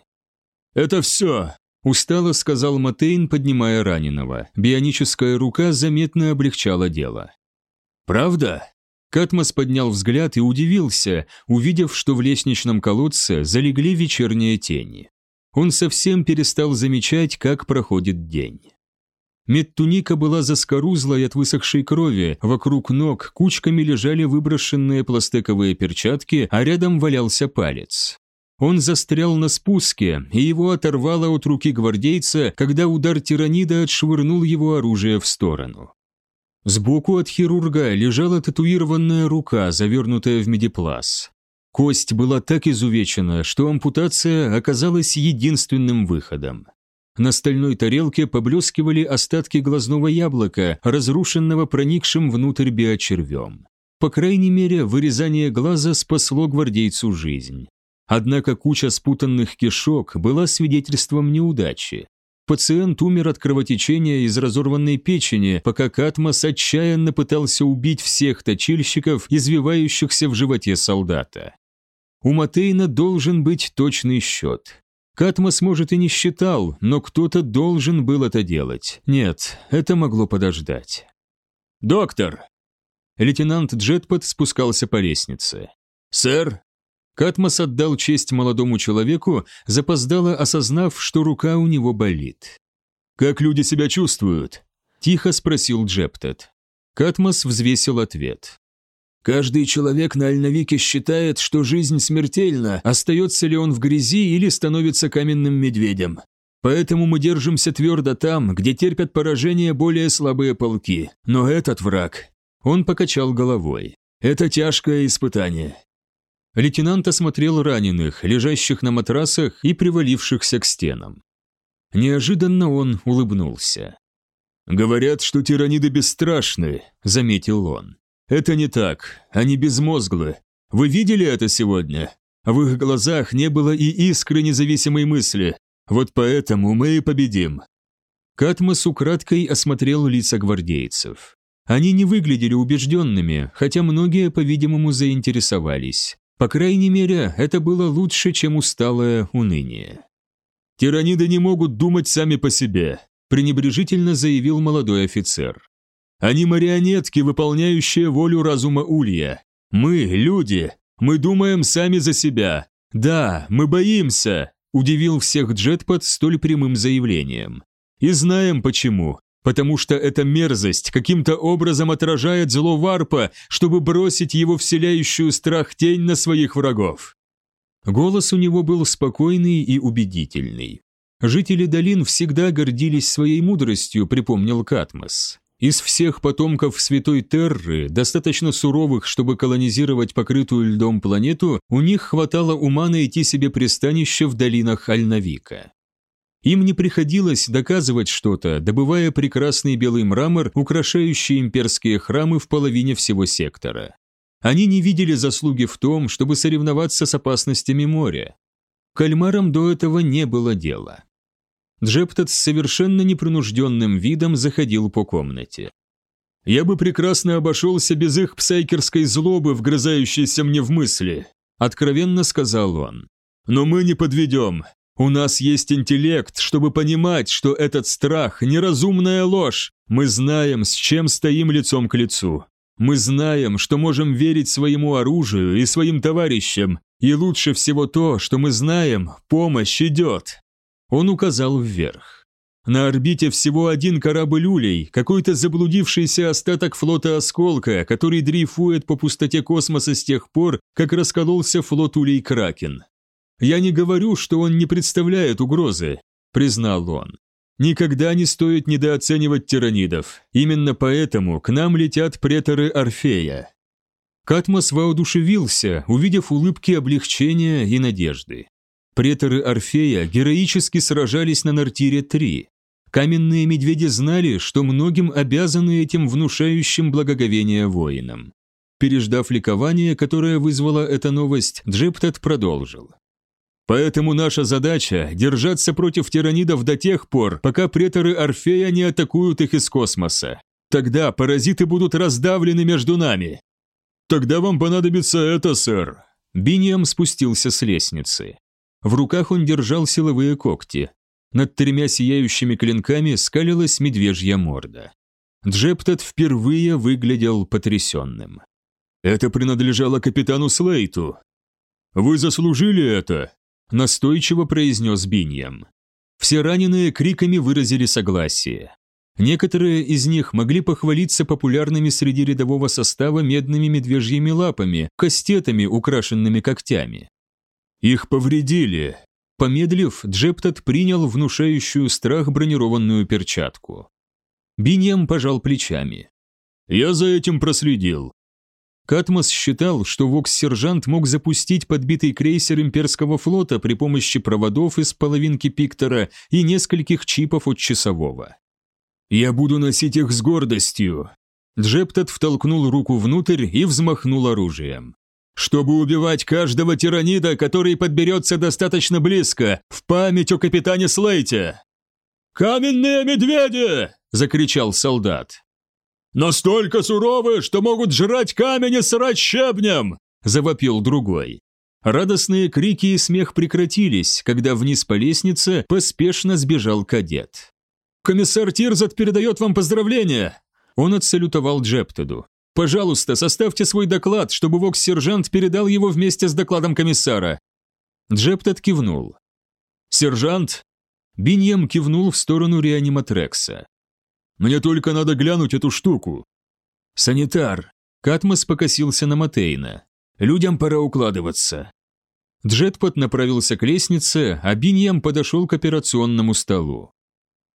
«Это все!» – устало сказал Матейн, поднимая раненого. Бионическая рука заметно облегчала дело. «Правда?» Катмос поднял взгляд и удивился, увидев, что в лестничном колодце залегли вечерние тени. Он совсем перестал замечать, как проходит день. Медтуника была заскорузлой от высохшей крови, вокруг ног кучками лежали выброшенные пластиковые перчатки, а рядом валялся палец. Он застрял на спуске, и его оторвало от руки гвардейца, когда удар тиранида отшвырнул его оружие в сторону. Сбоку от хирурга лежала татуированная рука, завернутая в медиплас. Кость была так изувечена, что ампутация оказалась единственным выходом. На стальной тарелке поблескивали остатки глазного яблока, разрушенного проникшим внутрь биочервем. По крайней мере, вырезание глаза спасло гвардейцу жизнь. Однако куча спутанных кишок была свидетельством неудачи. Пациент умер от кровотечения из разорванной печени, пока Катмос отчаянно пытался убить всех точильщиков, извивающихся в животе солдата. У Матейна должен быть точный счет. Катмос, может, и не считал, но кто-то должен был это делать. Нет, это могло подождать. «Доктор!» Лейтенант Джетпот спускался по лестнице. «Сэр, Катмос отдал честь молодому человеку, запоздало осознав, что рука у него болит. «Как люди себя чувствуют?» – тихо спросил Джептет. Катмос взвесил ответ. «Каждый человек на Альновике считает, что жизнь смертельна, остается ли он в грязи или становится каменным медведем. Поэтому мы держимся твердо там, где терпят поражение более слабые полки. Но этот враг...» Он покачал головой. «Это тяжкое испытание. Лейтенант осмотрел раненых, лежащих на матрасах и привалившихся к стенам. Неожиданно он улыбнулся. «Говорят, что тираниды бесстрашны», — заметил он. «Это не так, они безмозглы. Вы видели это сегодня? В их глазах не было и искры независимой мысли. Вот поэтому мы и победим». Катмос украдкой осмотрел лица гвардейцев. Они не выглядели убежденными, хотя многие, по-видимому, заинтересовались. По крайней мере, это было лучше, чем усталое уныние. «Тираниды не могут думать сами по себе», пренебрежительно заявил молодой офицер. «Они марионетки, выполняющие волю разума Улья. Мы – люди, мы думаем сами за себя. Да, мы боимся, Удивил всех Джетпот столь прямым заявлением. И знаем почему. Потому что эта мерзость каким-то образом отражает зло Варпа, чтобы бросить его вселяющую страх тень на своих врагов. Голос у него был спокойный и убедительный. Жители долин всегда гордились своей мудростью, припомнил Катмос. Из всех потомков Святой Терры, достаточно суровых, чтобы колонизировать покрытую льдом планету, у них хватало ума найти себе пристанище в долинах Альнавика. Им не приходилось доказывать что-то, добывая прекрасный белый мрамор, украшающий имперские храмы в половине всего сектора. Они не видели заслуги в том, чтобы соревноваться с опасностями моря. Кальмарам до этого не было дела. Джептот с совершенно непринужденным видом заходил по комнате. «Я бы прекрасно обошелся без их псайкерской злобы, вгрызающейся мне в мысли», – откровенно сказал он. «Но мы не подведем. У нас есть интеллект, чтобы понимать, что этот страх – неразумная ложь. Мы знаем, с чем стоим лицом к лицу. Мы знаем, что можем верить своему оружию и своим товарищам, и лучше всего то, что мы знаем, помощь идет. Он указал вверх. На орбите всего один корабль Улей, какой-то заблудившийся остаток флота Осколка, который дрейфует по пустоте космоса с тех пор, как раскололся флот Улей Кракен. «Я не говорю, что он не представляет угрозы», – признал он. «Никогда не стоит недооценивать тиранидов. Именно поэтому к нам летят преторы Орфея». Катмос воодушевился, увидев улыбки облегчения и надежды. Преторы Орфея героически сражались на Нартире-3. Каменные медведи знали, что многим обязаны этим внушающим благоговение воинам. Переждав ликование, которое вызвала эта новость, Джептат продолжил. «Поэтому наша задача – держаться против тиранидов до тех пор, пока преторы Орфея не атакуют их из космоса. Тогда паразиты будут раздавлены между нами». «Тогда вам понадобится это, сэр». Биниам спустился с лестницы. В руках он держал силовые когти. Над тремя сияющими клинками скалилась медвежья морда. Джептед впервые выглядел потрясенным. «Это принадлежало капитану Слейту». «Вы заслужили это», – настойчиво произнес Биньям. Все раненые криками выразили согласие. Некоторые из них могли похвалиться популярными среди рядового состава медными медвежьими лапами, кастетами, украшенными когтями. Их повредили. Помедлив, Джептот принял внушающую страх бронированную перчатку. Биньям пожал плечами. «Я за этим проследил». Катмос считал, что Вокс-сержант мог запустить подбитый крейсер имперского флота при помощи проводов из половинки Пиктора и нескольких чипов от часового. «Я буду носить их с гордостью». Джептот втолкнул руку внутрь и взмахнул оружием чтобы убивать каждого тиранида, который подберется достаточно близко, в память о капитане Слейте!» «Каменные медведи!» – закричал солдат. «Настолько суровы, что могут жрать камень и срать щебнем!» – завопил другой. Радостные крики и смех прекратились, когда вниз по лестнице поспешно сбежал кадет. «Комиссар Тирзат передает вам поздравления!» Он отсалютовал Джептеду. Пожалуйста, составьте свой доклад, чтобы вокс-сержант передал его вместе с докладом комиссара». Джептед кивнул. «Сержант?» Биньям кивнул в сторону реаниматрекса. «Мне только надо глянуть эту штуку». «Санитар!» Катмос покосился на Матейна. «Людям пора укладываться». Джетпот направился к лестнице, а Биньям подошел к операционному столу.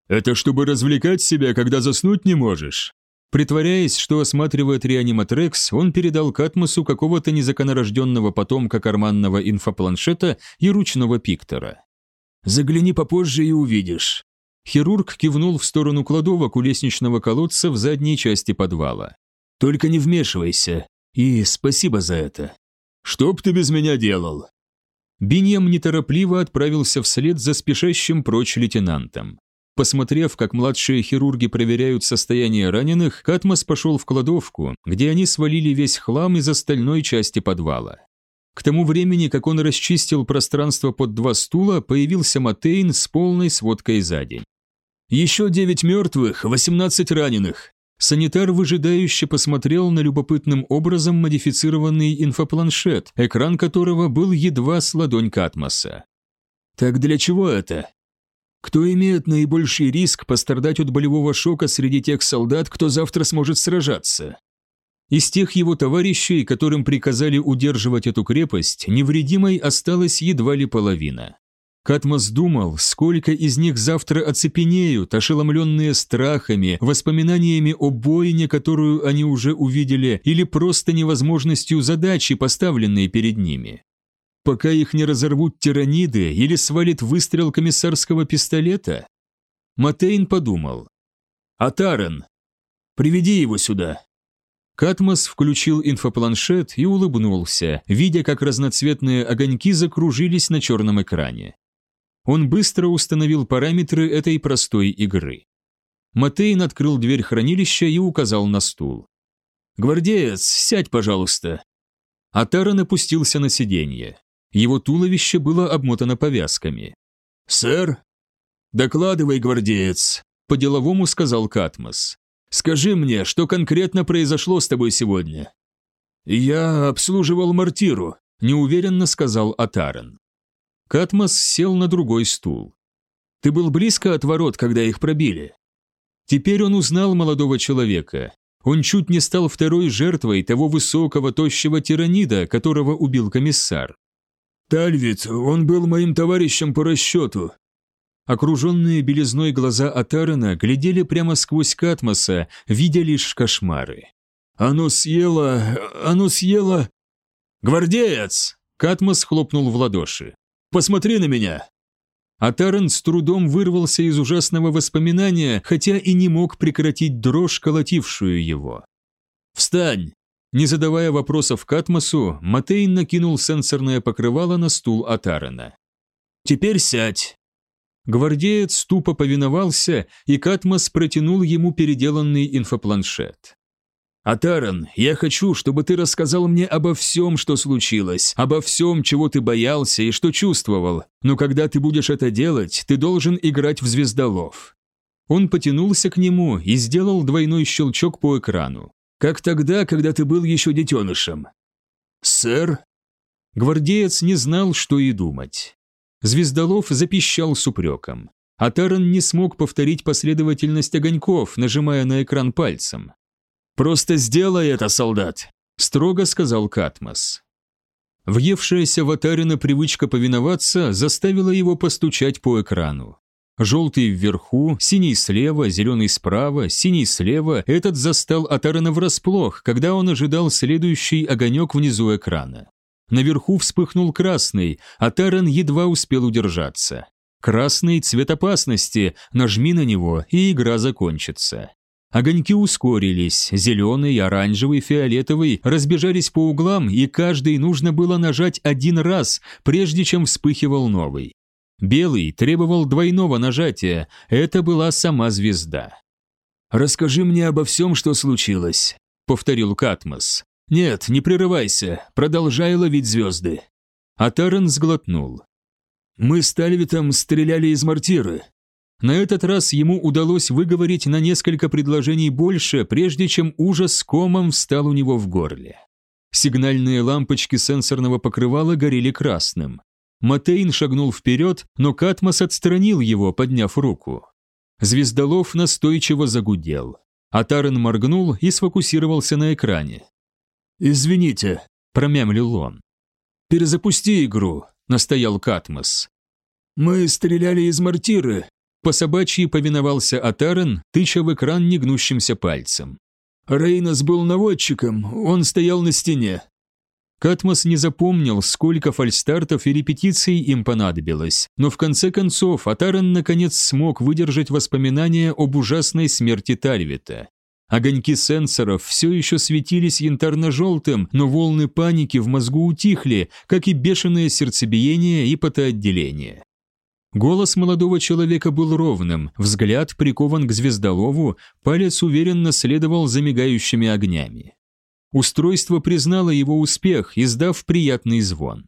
«Это чтобы развлекать себя, когда заснуть не можешь?» Притворяясь, что осматривает реаниматрекс, он передал Катмосу какого-то незаконорожденного потомка карманного инфопланшета и ручного пиктора. «Загляни попозже и увидишь». Хирург кивнул в сторону кладовок у лестничного колодца в задней части подвала. «Только не вмешивайся. И спасибо за это». «Что б ты без меня делал?» Биньям неторопливо отправился вслед за спешащим прочь лейтенантом. Посмотрев, как младшие хирурги проверяют состояние раненых, Катмос пошел в кладовку, где они свалили весь хлам из остальной части подвала. К тому времени, как он расчистил пространство под два стула, появился Матейн с полной сводкой за день. «Еще девять мертвых, восемнадцать раненых». Санитар выжидающе посмотрел на любопытным образом модифицированный инфопланшет, экран которого был едва с ладонь Катмоса. Так для чего это? Кто имеет наибольший риск пострадать от болевого шока среди тех солдат, кто завтра сможет сражаться? Из тех его товарищей, которым приказали удерживать эту крепость, невредимой осталась едва ли половина. Катмос думал, сколько из них завтра оцепенеют, ошеломленные страхами, воспоминаниями о бойне, которую они уже увидели, или просто невозможностью задачи, поставленной перед ними. Пока их не разорвут тираниды или свалит выстрел комиссарского пистолета? Матейн подумал. «Атарен, приведи его сюда». Катмос включил инфопланшет и улыбнулся, видя, как разноцветные огоньки закружились на черном экране. Он быстро установил параметры этой простой игры. Матейн открыл дверь хранилища и указал на стул. «Гвардеец, сядь, пожалуйста». Атаран опустился на сиденье. Его туловище было обмотано повязками. «Сэр?» «Докладывай, гвардеец», — по-деловому сказал Катмос. «Скажи мне, что конкретно произошло с тобой сегодня?» «Я обслуживал мортиру», — неуверенно сказал Атаран. Катмос сел на другой стул. «Ты был близко от ворот, когда их пробили?» Теперь он узнал молодого человека. Он чуть не стал второй жертвой того высокого, тощего тиранида, которого убил комиссар. «Тальвит, он был моим товарищем по расчету». Окруженные белизной глаза Атарана глядели прямо сквозь Катмоса, видя лишь кошмары. «Оно съело... оно съело...» «Гвардеец!» Катмос хлопнул в ладоши. Посмотри на меня!» Атарен с трудом вырвался из ужасного воспоминания, хотя и не мог прекратить дрожь, колотившую его. «Встань!» Не задавая вопросов Катмосу, Матейн накинул сенсорное покрывало на стул Атарена. «Теперь сядь!» Гвардеец тупо повиновался, и Катмос протянул ему переделанный инфопланшет. «Атаран, я хочу, чтобы ты рассказал мне обо всем, что случилось, обо всем, чего ты боялся и что чувствовал, но когда ты будешь это делать, ты должен играть в звездолов». Он потянулся к нему и сделал двойной щелчок по экрану. «Как тогда, когда ты был еще детенышем?» «Сэр?» Гвардеец не знал, что и думать. Звездолов запищал с упреком. Атаран не смог повторить последовательность огоньков, нажимая на экран пальцем. «Просто сделай это, солдат!» – строго сказал Катмос. Въевшаяся в Атарина привычка повиноваться заставила его постучать по экрану. Желтый вверху, синий слева, зеленый справа, синий слева – этот застал Атарина врасплох, когда он ожидал следующий огонек внизу экрана. Наверху вспыхнул красный, а Таран едва успел удержаться. Красный – цвет опасности, нажми на него, и игра закончится. Огоньки ускорились, зеленый, оранжевый, фиолетовый разбежались по углам, и каждый нужно было нажать один раз, прежде чем вспыхивал новый. Белый требовал двойного нажатия, это была сама звезда. «Расскажи мне обо всем, что случилось», — повторил Катмос. «Нет, не прерывайся, продолжай ловить звезды». А Таран сглотнул. «Мы с Тальвитом стреляли из мортиры. На этот раз ему удалось выговорить на несколько предложений больше, прежде чем ужас комом встал у него в горле. Сигнальные лампочки сенсорного покрывала горели красным. Матейн шагнул вперед, но Катмос отстранил его, подняв руку. Звездолов настойчиво загудел. Атарен моргнул и сфокусировался на экране. «Извините», – промямлил он. «Перезапусти игру», – настоял Катмос. «Мы стреляли из мортиры», по собачьи повиновался Атарен, тыча в экран негнущимся пальцем. Рейнос был наводчиком, он стоял на стене. Катмос не запомнил, сколько фальстартов и репетиций им понадобилось, но в конце концов Атарен наконец смог выдержать воспоминания об ужасной смерти Тарвита. Огоньки сенсоров все еще светились янтарно-желтым, но волны паники в мозгу утихли, как и бешеное сердцебиение и потоотделение. Голос молодого человека был ровным, взгляд прикован к звездолову, палец уверенно следовал за мигающими огнями. Устройство признало его успех, издав приятный звон.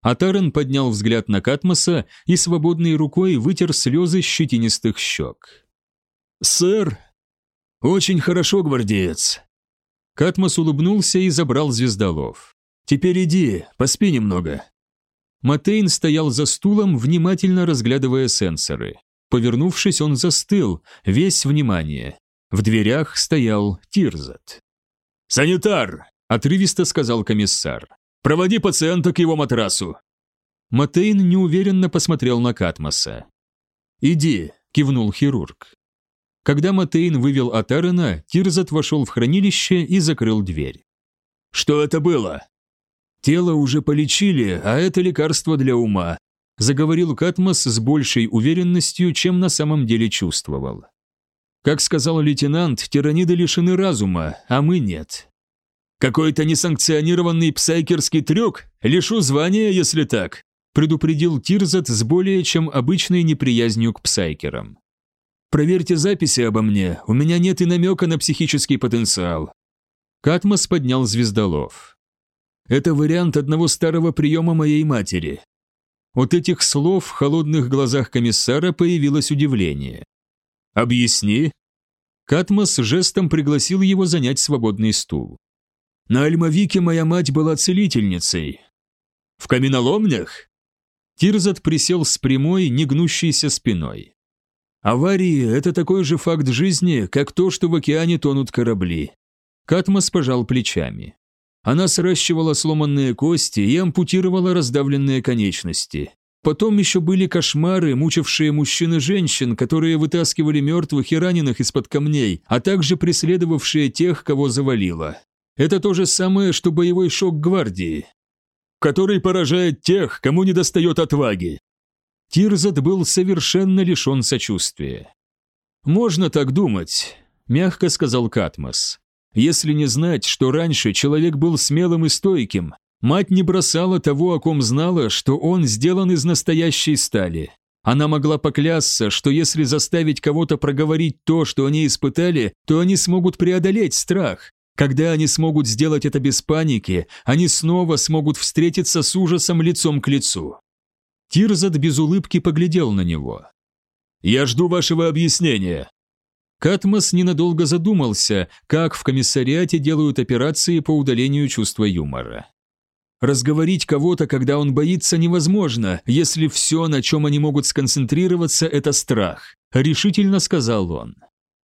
Атарен поднял взгляд на Катмоса и свободной рукой вытер слезы щетинистых щек. «Сэр!» «Очень хорошо, гвардеец!» Катмос улыбнулся и забрал звездолов. «Теперь иди, поспи немного. Матейн стоял за стулом, внимательно разглядывая сенсоры. Повернувшись, он застыл, весь внимание. В дверях стоял Тирзат. «Санитар!» – отрывисто сказал комиссар. «Проводи пациента к его матрасу!» Матейн неуверенно посмотрел на Катмоса. «Иди», – кивнул хирург. Когда Матейн вывел Атарена, Тирзат вошел в хранилище и закрыл дверь. «Что это было?» «Тело уже полечили, а это лекарство для ума», заговорил Катмос с большей уверенностью, чем на самом деле чувствовал. Как сказал лейтенант, тираниды лишены разума, а мы нет. Какой-то несанкционированный псайкерский трюк? Лишу звания, если так предупредил Тирзат с более чем обычной неприязнью к псайкерам. «Проверьте записи обо мне, у меня нет и намека на психический потенциал». Катмос поднял звездолов. «Это вариант одного старого приема моей матери». От этих слов в холодных глазах комиссара появилось удивление. «Объясни». Катмос жестом пригласил его занять свободный стул. «На Альмавике моя мать была целительницей». «В каменоломнях?» Тирзат присел с прямой, негнущейся спиной. «Аварии – это такой же факт жизни, как то, что в океане тонут корабли». Катмос пожал плечами. Она сращивала сломанные кости и ампутировала раздавленные конечности. Потом еще были кошмары, мучившие мужчин и женщин, которые вытаскивали мертвых и раненых из-под камней, а также преследовавшие тех, кого завалило. Это то же самое, что боевой шок гвардии который поражает тех, кому не достает отваги. Тирзат был совершенно лишен сочувствия. «Можно так думать», – мягко сказал Катмос. «Если не знать, что раньше человек был смелым и стойким, мать не бросала того, о ком знала, что он сделан из настоящей стали. Она могла поклясться, что если заставить кого-то проговорить то, что они испытали, то они смогут преодолеть страх, когда они смогут сделать это без паники, они снова смогут встретиться с ужасом лицом к лицу. Тирзат без улыбки поглядел на него. «Я жду вашего объяснения». Катмос ненадолго задумался, как в комиссариате делают операции по удалению чувства юмора. Разговорить кого-то, когда он боится, невозможно, если все, на чем они могут сконцентрироваться, это страх, решительно сказал он.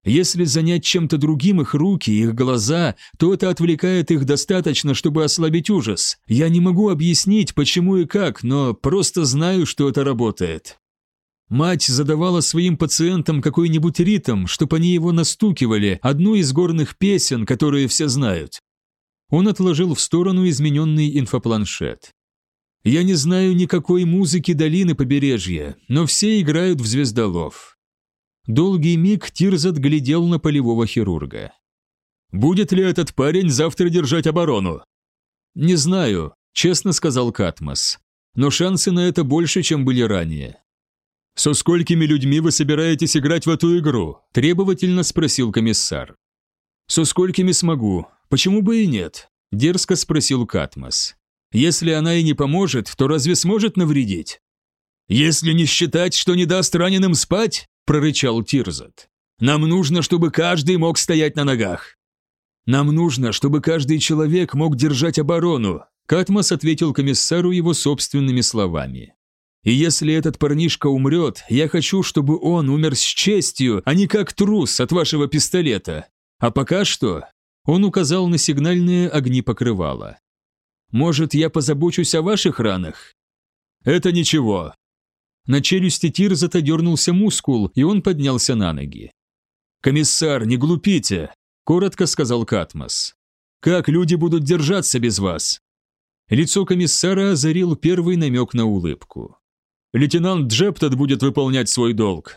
Если занять чем-то другим их руки, их глаза, то это отвлекает их достаточно, чтобы ослабить ужас. Я не могу объяснить, почему и как, но просто знаю, что это работает. Мать задавала своим пациентам какой-нибудь ритм, чтобы они его настукивали, одну из горных песен, которые все знают. Он отложил в сторону измененный инфопланшет. Я не знаю никакой музыки долины побережья, но все играют в звездолов. Долгий миг Тирзат глядел на полевого хирурга. «Будет ли этот парень завтра держать оборону?» «Не знаю», – честно сказал Катмос. «Но шансы на это больше, чем были ранее». «Со сколькими людьми вы собираетесь играть в эту игру?» – требовательно спросил комиссар. «Со сколькими смогу. Почему бы и нет?» – дерзко спросил Катмос. «Если она и не поможет, то разве сможет навредить?» «Если не считать, что не даст раненым спать?» – прорычал Тирзат. «Нам нужно, чтобы каждый мог стоять на ногах». «Нам нужно, чтобы каждый человек мог держать оборону», – Катмос ответил комиссару его собственными словами. «И если этот парнишка умрет, я хочу, чтобы он умер с честью, а не как трус от вашего пистолета. А пока что...» Он указал на сигнальные огни покрывала. «Может, я позабочусь о ваших ранах?» «Это ничего», на челюсти Тирзата дернулся мускул, и он поднялся на ноги. «Комиссар, не глупите!» – коротко сказал Катмос. «Как люди будут держаться без вас?» Лицо комиссара озарил первый намек на улыбку. «Лейтенант Джептот будет выполнять свой долг».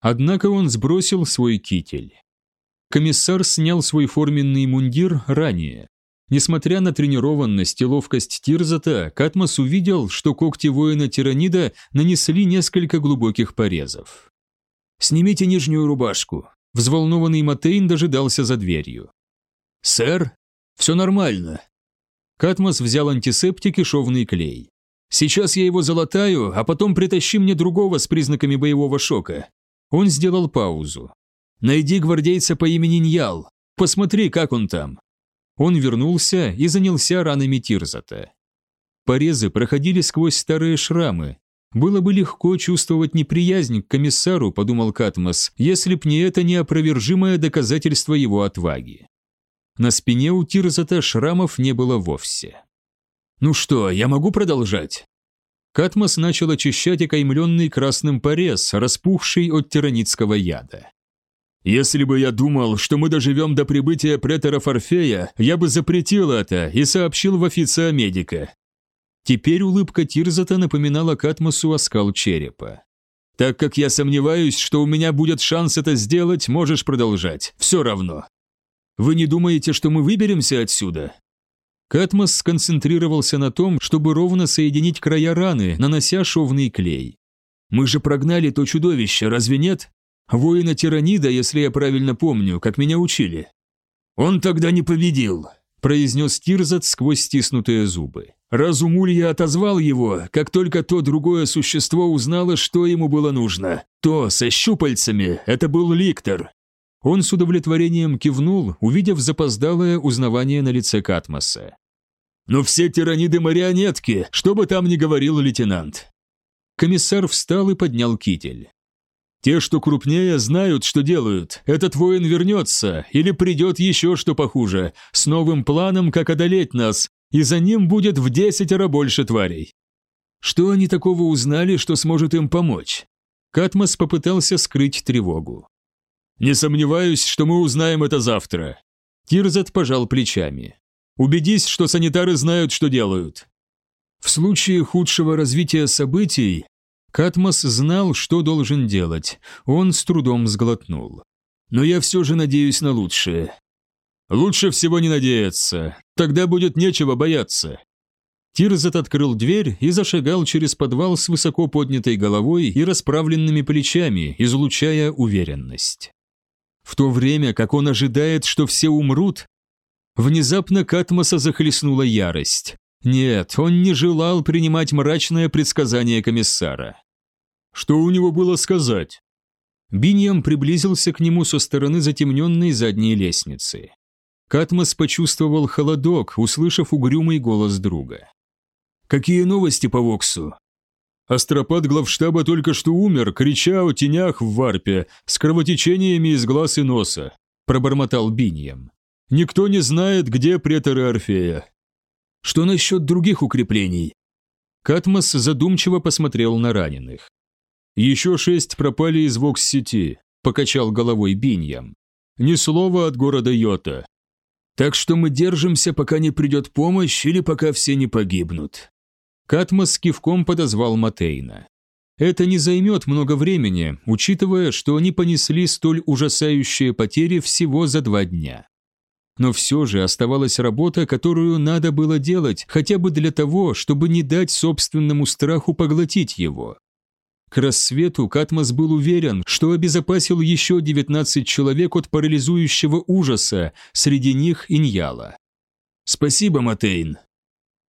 Однако он сбросил свой китель. Комиссар снял свой форменный мундир ранее, Несмотря на тренированность и ловкость Тирзата, Катмос увидел, что когти воина Тиранида нанесли несколько глубоких порезов. «Снимите нижнюю рубашку», – взволнованный Матейн дожидался за дверью. «Сэр, все нормально». Катмос взял антисептик и шовный клей. «Сейчас я его залатаю, а потом притащи мне другого с признаками боевого шока». Он сделал паузу. «Найди гвардейца по имени Ньял. Посмотри, как он там. Он вернулся и занялся ранами Тирзата. порезы проходили сквозь старые шрамы. Было бы легко чувствовать неприязнь к комиссару, подумал Катмос, если б не это неопровержимое доказательство его отваги. На спине у Тирзата шрамов не было вовсе. «Ну что, я могу продолжать?» Катмос начал очищать окаймленный красным порез, распухший от тиранитского яда. «Если бы я думал, что мы доживем до прибытия претора Форфея, я бы запретил это и сообщил в официа медика». Теперь улыбка Тирзата напоминала Катмосу оскал черепа. «Так как я сомневаюсь, что у меня будет шанс это сделать, можешь продолжать. Все равно. Вы не думаете, что мы выберемся отсюда?» Катмос сконцентрировался на том, чтобы ровно соединить края раны, нанося шовный клей. «Мы же прогнали то чудовище, разве нет? Воина Тиранида, если я правильно помню, как меня учили». «Он тогда не победил», – произнес Тирзат сквозь стиснутые зубы. «Разум Улья отозвал его, как только то другое существо узнало, что ему было нужно. То, со щупальцами, это был Ликтор». Он с удовлетворением кивнул, увидев запоздалое узнавание на лице Катмоса. Но все тираниды марионетки, что бы там ни говорил лейтенант. Комиссар встал и поднял китель. Те, что крупнее, знают, что делают. Этот воин вернется, или придет еще что похуже, с новым планом, как одолеть нас, и за ним будет в десятеро больше тварей. Что они такого узнали, что сможет им помочь? Катмос попытался скрыть тревогу. «Не сомневаюсь, что мы узнаем это завтра». Тирзат пожал плечами. Убедись, что санитары знают, что делают. В случае худшего развития событий Катмос знал, что должен делать. Он с трудом сглотнул. Но я все же надеюсь на лучшее. Лучше всего не надеяться. Тогда будет нечего бояться. Тирзат открыл дверь и зашагал через подвал с высоко поднятой головой и расправленными плечами, излучая уверенность. В то время, как он ожидает, что все умрут, Внезапно Катмоса захлестнула ярость. Нет, он не желал принимать мрачное предсказание комиссара. Что у него было сказать? Биньям приблизился к нему со стороны затемненной задней лестницы. Катмос почувствовал холодок, услышав угрюмый голос друга. «Какие новости по Воксу?» Астропат главштаба только что умер, крича о тенях в варпе, с кровотечениями из глаз и носа, пробормотал Биньям. Никто не знает, где преторы Орфея. Что насчет других укреплений? Катмос задумчиво посмотрел на раненых. Еще шесть пропали из Вокс-сети, покачал головой Биньям. Ни слова от города Йота. Так что мы держимся, пока не придет помощь или пока все не погибнут. Катмос кивком подозвал Матейна. Это не займет много времени, учитывая, что они понесли столь ужасающие потери всего за два дня. Но все же оставалась работа, которую надо было делать, хотя бы для того, чтобы не дать собственному страху поглотить его. К рассвету Катмос был уверен, что обезопасил еще 19 человек от парализующего ужаса, среди них Иньяла. «Спасибо, Матейн».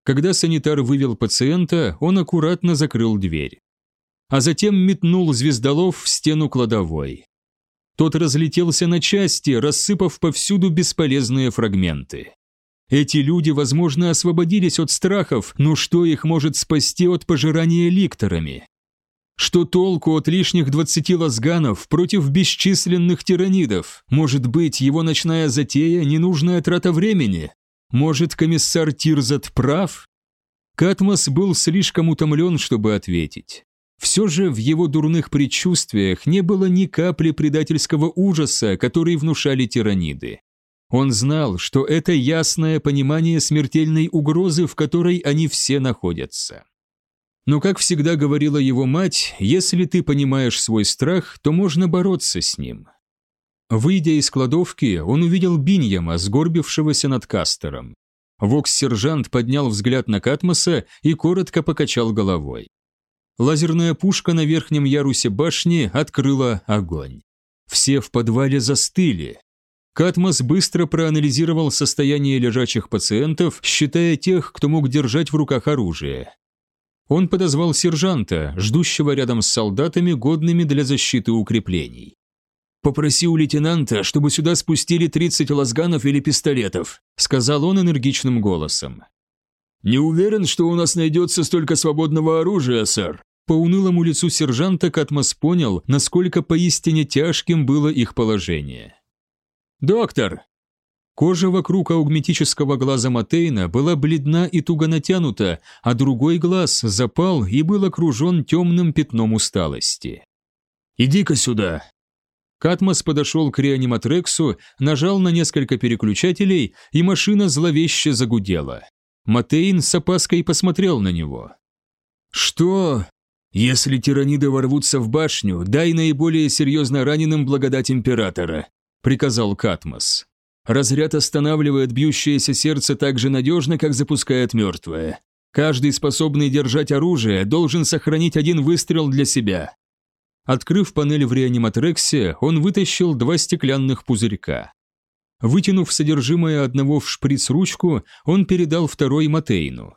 Когда санитар вывел пациента, он аккуратно закрыл дверь. А затем метнул звездолов в стену кладовой. Тот разлетелся на части, рассыпав повсюду бесполезные фрагменты. Эти люди, возможно, освободились от страхов, но что их может спасти от пожирания ликторами? Что толку от лишних двадцати лазганов против бесчисленных тиранидов? Может быть, его ночная затея – ненужная трата времени? Может, комиссар Тирзат прав? Катмос был слишком утомлен, чтобы ответить. Все же в его дурных предчувствиях не было ни капли предательского ужаса, который внушали тираниды. Он знал, что это ясное понимание смертельной угрозы, в которой они все находятся. Но, как всегда говорила его мать, если ты понимаешь свой страх, то можно бороться с ним. Выйдя из кладовки, он увидел Биньяма, сгорбившегося над Кастером. Вокс-сержант поднял взгляд на Катмоса и коротко покачал головой лазерная пушка на верхнем ярусе башни открыла огонь. Все в подвале застыли. Катмос быстро проанализировал состояние лежачих пациентов, считая тех, кто мог держать в руках оружие. Он подозвал сержанта, ждущего рядом с солдатами, годными для защиты укреплений. «Попроси у лейтенанта, чтобы сюда спустили 30 лазганов или пистолетов», сказал он энергичным голосом. «Не уверен, что у нас найдется столько свободного оружия, сэр». По унылому лицу сержанта Катмос понял, насколько поистине тяжким было их положение. «Доктор!» Кожа вокруг аугметического глаза Матейна была бледна и туго натянута, а другой глаз запал и был окружен темным пятном усталости. «Иди-ка сюда!» Катмос подошел к реаниматрексу, нажал на несколько переключателей, и машина зловеще загудела. Матейн с опаской посмотрел на него. «Что? Если тираниды ворвутся в башню, дай наиболее серьезно раненым благодать Императора», приказал Катмос. «Разряд останавливает бьющееся сердце так же надежно, как запускает мертвое. Каждый, способный держать оружие, должен сохранить один выстрел для себя». Открыв панель в реаниматрексе, он вытащил два стеклянных пузырька. Вытянув содержимое одного в шприц-ручку, он передал второй Матейну.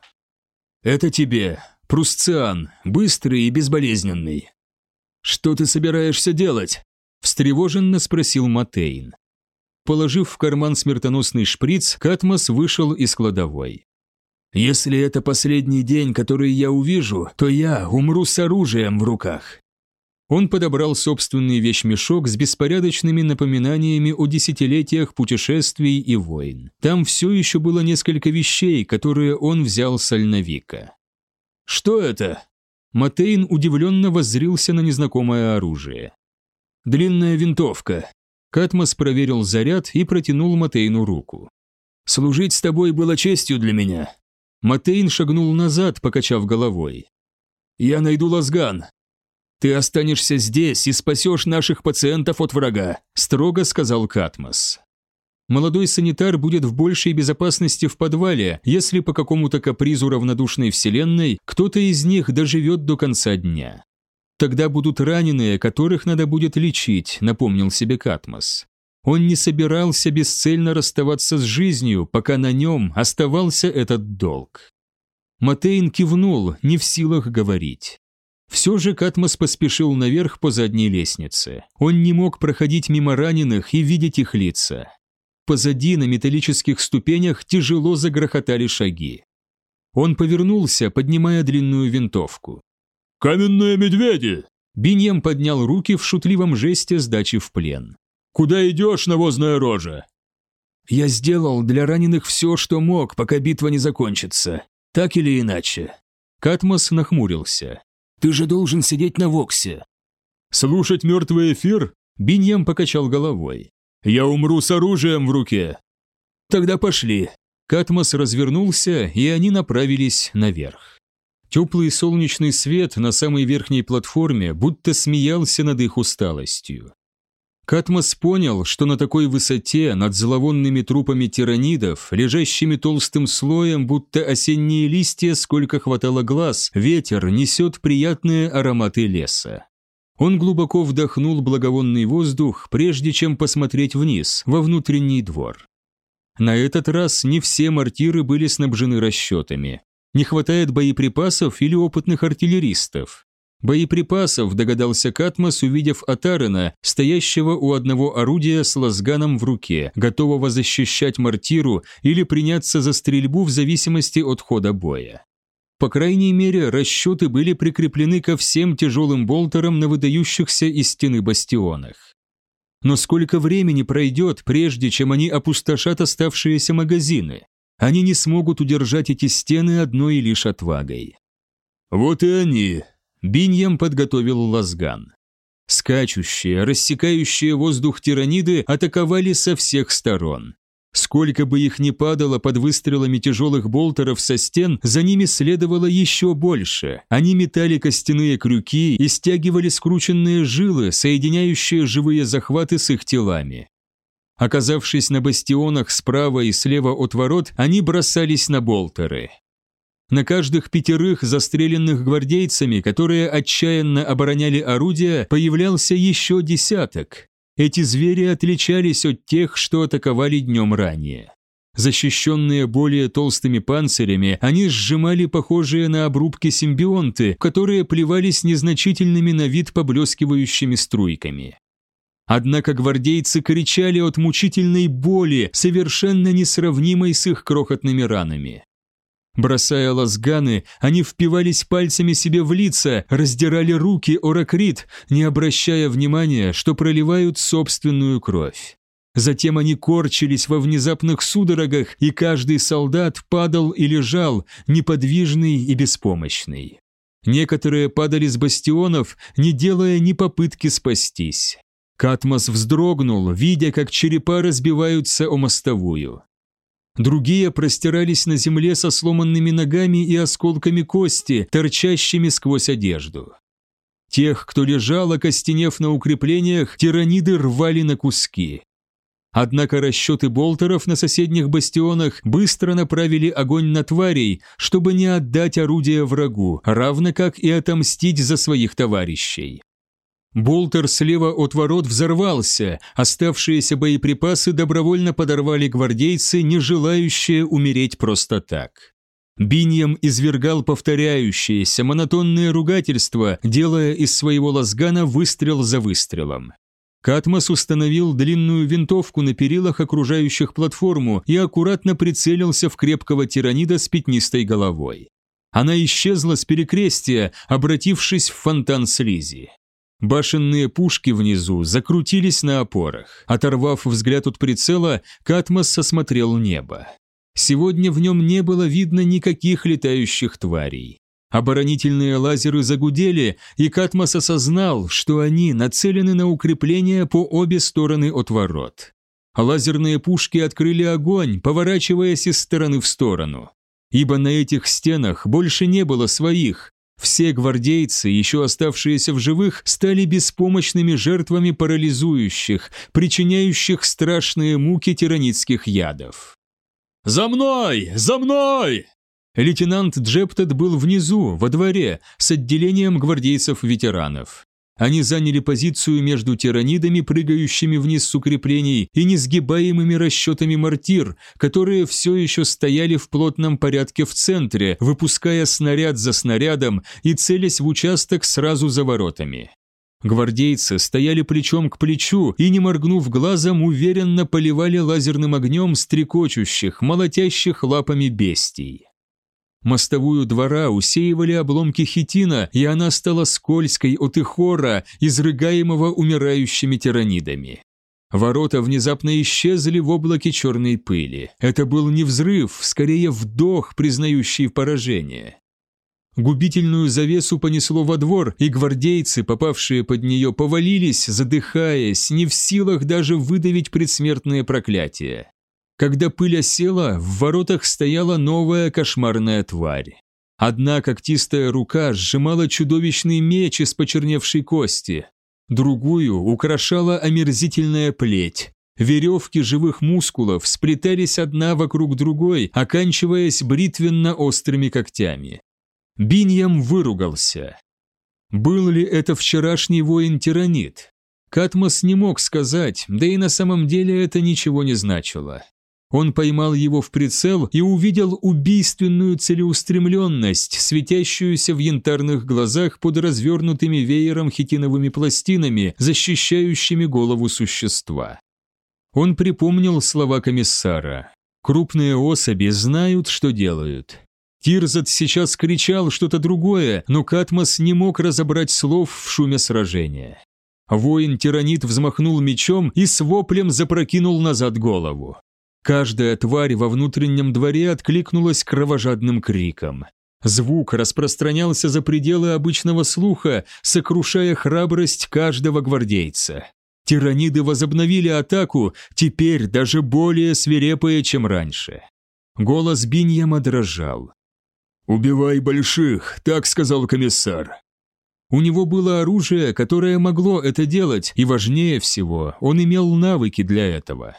«Это тебе, Прусциан, быстрый и безболезненный». «Что ты собираешься делать?» – встревоженно спросил Матейн. Положив в карман смертоносный шприц, Катмос вышел из кладовой. «Если это последний день, который я увижу, то я умру с оружием в руках. Он подобрал собственный вещмешок с беспорядочными напоминаниями о десятилетиях путешествий и войн. Там все еще было несколько вещей, которые он взял с Альновика. «Что это?» Матейн удивленно воззрился на незнакомое оружие. «Длинная винтовка». Катмос проверил заряд и протянул Матейну руку. «Служить с тобой было честью для меня». Матейн шагнул назад, покачав головой. «Я найду лазган. «Ты останешься здесь и спасешь наших пациентов от врага», – строго сказал Катмос. Молодой санитар будет в большей безопасности в подвале, если по какому-то капризу равнодушной вселенной кто-то из них доживет до конца дня. Тогда будут раненые, которых надо будет лечить, напомнил себе Катмос. Он не собирался бесцельно расставаться с жизнью, пока на нем оставался этот долг. Матейн кивнул, не в силах говорить. Все же Катмос поспешил наверх по задней лестнице. Он не мог проходить мимо раненых и видеть их лица. Позади на металлических ступенях тяжело загрохотали шаги. Он повернулся, поднимая длинную винтовку. «Каменные медведи!» Биньям поднял руки в шутливом жесте сдачи в плен. «Куда идешь, навозная рожа?» «Я сделал для раненых все, что мог, пока битва не закончится. Так или иначе». Катмос нахмурился. Ты же должен сидеть на Воксе». «Слушать мертвый эфир?» Биньям покачал головой. «Я умру с оружием в руке». «Тогда пошли». Катмос развернулся, и они направились наверх. Теплый солнечный свет на самой верхней платформе будто смеялся над их усталостью. Катмос понял, что на такой высоте, над зловонными трупами тиранидов, лежащими толстым слоем, будто осенние листья, сколько хватало глаз, ветер несет приятные ароматы леса. Он глубоко вдохнул благовонный воздух, прежде чем посмотреть вниз, во внутренний двор. На этот раз не все мортиры были снабжены расчетами. Не хватает боеприпасов или опытных артиллеристов. Боеприпасов, догадался Катмос, увидев Атарена, стоящего у одного орудия с лазганом в руке, готового защищать мортиру или приняться за стрельбу в зависимости от хода боя. По крайней мере, расчеты были прикреплены ко всем тяжелым болтерам на выдающихся из стены бастионах. Но сколько времени пройдет, прежде чем они опустошат оставшиеся магазины? Они не смогут удержать эти стены одной лишь отвагой. «Вот и они», Биньям подготовил лазган. Скачущие, рассекающие воздух тираниды атаковали со всех сторон. Сколько бы их ни падало под выстрелами тяжелых болтеров со стен, за ними следовало еще больше. Они метали костяные крюки и стягивали скрученные жилы, соединяющие живые захваты с их телами. Оказавшись на бастионах справа и слева от ворот, они бросались на болтеры. На каждых пятерых застреленных гвардейцами, которые отчаянно обороняли орудия, появлялся еще десяток. Эти звери отличались от тех, что атаковали днем ранее. Защищенные более толстыми панцирями, они сжимали похожие на обрубки симбионты, которые плевались незначительными на вид поблескивающими струйками. Однако гвардейцы кричали от мучительной боли, совершенно несравнимой с их крохотными ранами. Бросая лазганы, они впивались пальцами себе в лица, раздирали руки оракрит, не обращая внимания, что проливают собственную кровь. Затем они корчились во внезапных судорогах, и каждый солдат падал и лежал, неподвижный и беспомощный. Некоторые падали с бастионов, не делая ни попытки спастись. Катмос вздрогнул, видя, как черепа разбиваются о мостовую. Другие простирались на земле со сломанными ногами и осколками кости, торчащими сквозь одежду. Тех, кто лежал, окостенев на укреплениях, тираниды рвали на куски. Однако расчеты болтеров на соседних бастионах быстро направили огонь на тварей, чтобы не отдать орудие врагу, равно как и отомстить за своих товарищей. Болтер слева от ворот взорвался, оставшиеся боеприпасы добровольно подорвали гвардейцы, не желающие умереть просто так. Биньям извергал повторяющиеся монотонные ругательства, делая из своего лазгана выстрел за выстрелом. Катмос установил длинную винтовку на перилах окружающих платформу и аккуратно прицелился в крепкого тиранида с пятнистой головой. Она исчезла с перекрестия, обратившись в фонтан слизи. Башенные пушки внизу закрутились на опорах. Оторвав взгляд от прицела, Катмос осмотрел небо. Сегодня в нем не было видно никаких летающих тварей. Оборонительные лазеры загудели, и Катмос осознал, что они нацелены на укрепления по обе стороны от ворот. Лазерные пушки открыли огонь, поворачиваясь из стороны в сторону. Ибо на этих стенах больше не было своих. Все гвардейцы, еще оставшиеся в живых, стали беспомощными жертвами парализующих, причиняющих страшные муки тиранитских ядов. «За мной! За мной!» Лейтенант Джептед был внизу, во дворе, с отделением гвардейцев-ветеранов. Они заняли позицию между тиранидами, прыгающими вниз с укреплений, и несгибаемыми расчетами мортир, которые все еще стояли в плотном порядке в центре, выпуская снаряд за снарядом и целясь в участок сразу за воротами. Гвардейцы стояли плечом к плечу и, не моргнув глазом, уверенно поливали лазерным огнем стрекочущих, молотящих лапами бестий. Мостовую двора усеивали обломки хитина, и она стала скользкой от ихора, изрыгаемого умирающими тиранидами. Ворота внезапно исчезли в облаке черной пыли. Это был не взрыв, скорее вдох, признающий поражение. Губительную завесу понесло во двор, и гвардейцы, попавшие под нее, повалились, задыхаясь, не в силах даже выдавить предсмертное проклятие. Когда пыль осела, в воротах стояла новая кошмарная тварь. Одна когтистая рука сжимала чудовищный меч из почерневшей кости, другую украшала омерзительная плеть. Веревки живых мускулов сплетались одна вокруг другой, оканчиваясь бритвенно-острыми когтями. Биньям выругался. Был ли это вчерашний воин-тиранит? Катмос не мог сказать, да и на самом деле это ничего не значило. Он поймал его в прицел и увидел убийственную целеустремленность, светящуюся в янтарных глазах под развернутыми веером хитиновыми пластинами, защищающими голову существа. Он припомнил слова комиссара. «Крупные особи знают, что делают». Тирзат сейчас кричал что-то другое, но Катмос не мог разобрать слов в шуме сражения. Воин-тиранит взмахнул мечом и с воплем запрокинул назад голову. Каждая тварь во внутреннем дворе откликнулась кровожадным криком. Звук распространялся за пределы обычного слуха, сокрушая храбрость каждого гвардейца. Тираниды возобновили атаку, теперь даже более свирепые, чем раньше. Голос Биньяма дрожал. «Убивай больших», — так сказал комиссар. У него было оружие, которое могло это делать, и важнее всего, он имел навыки для этого.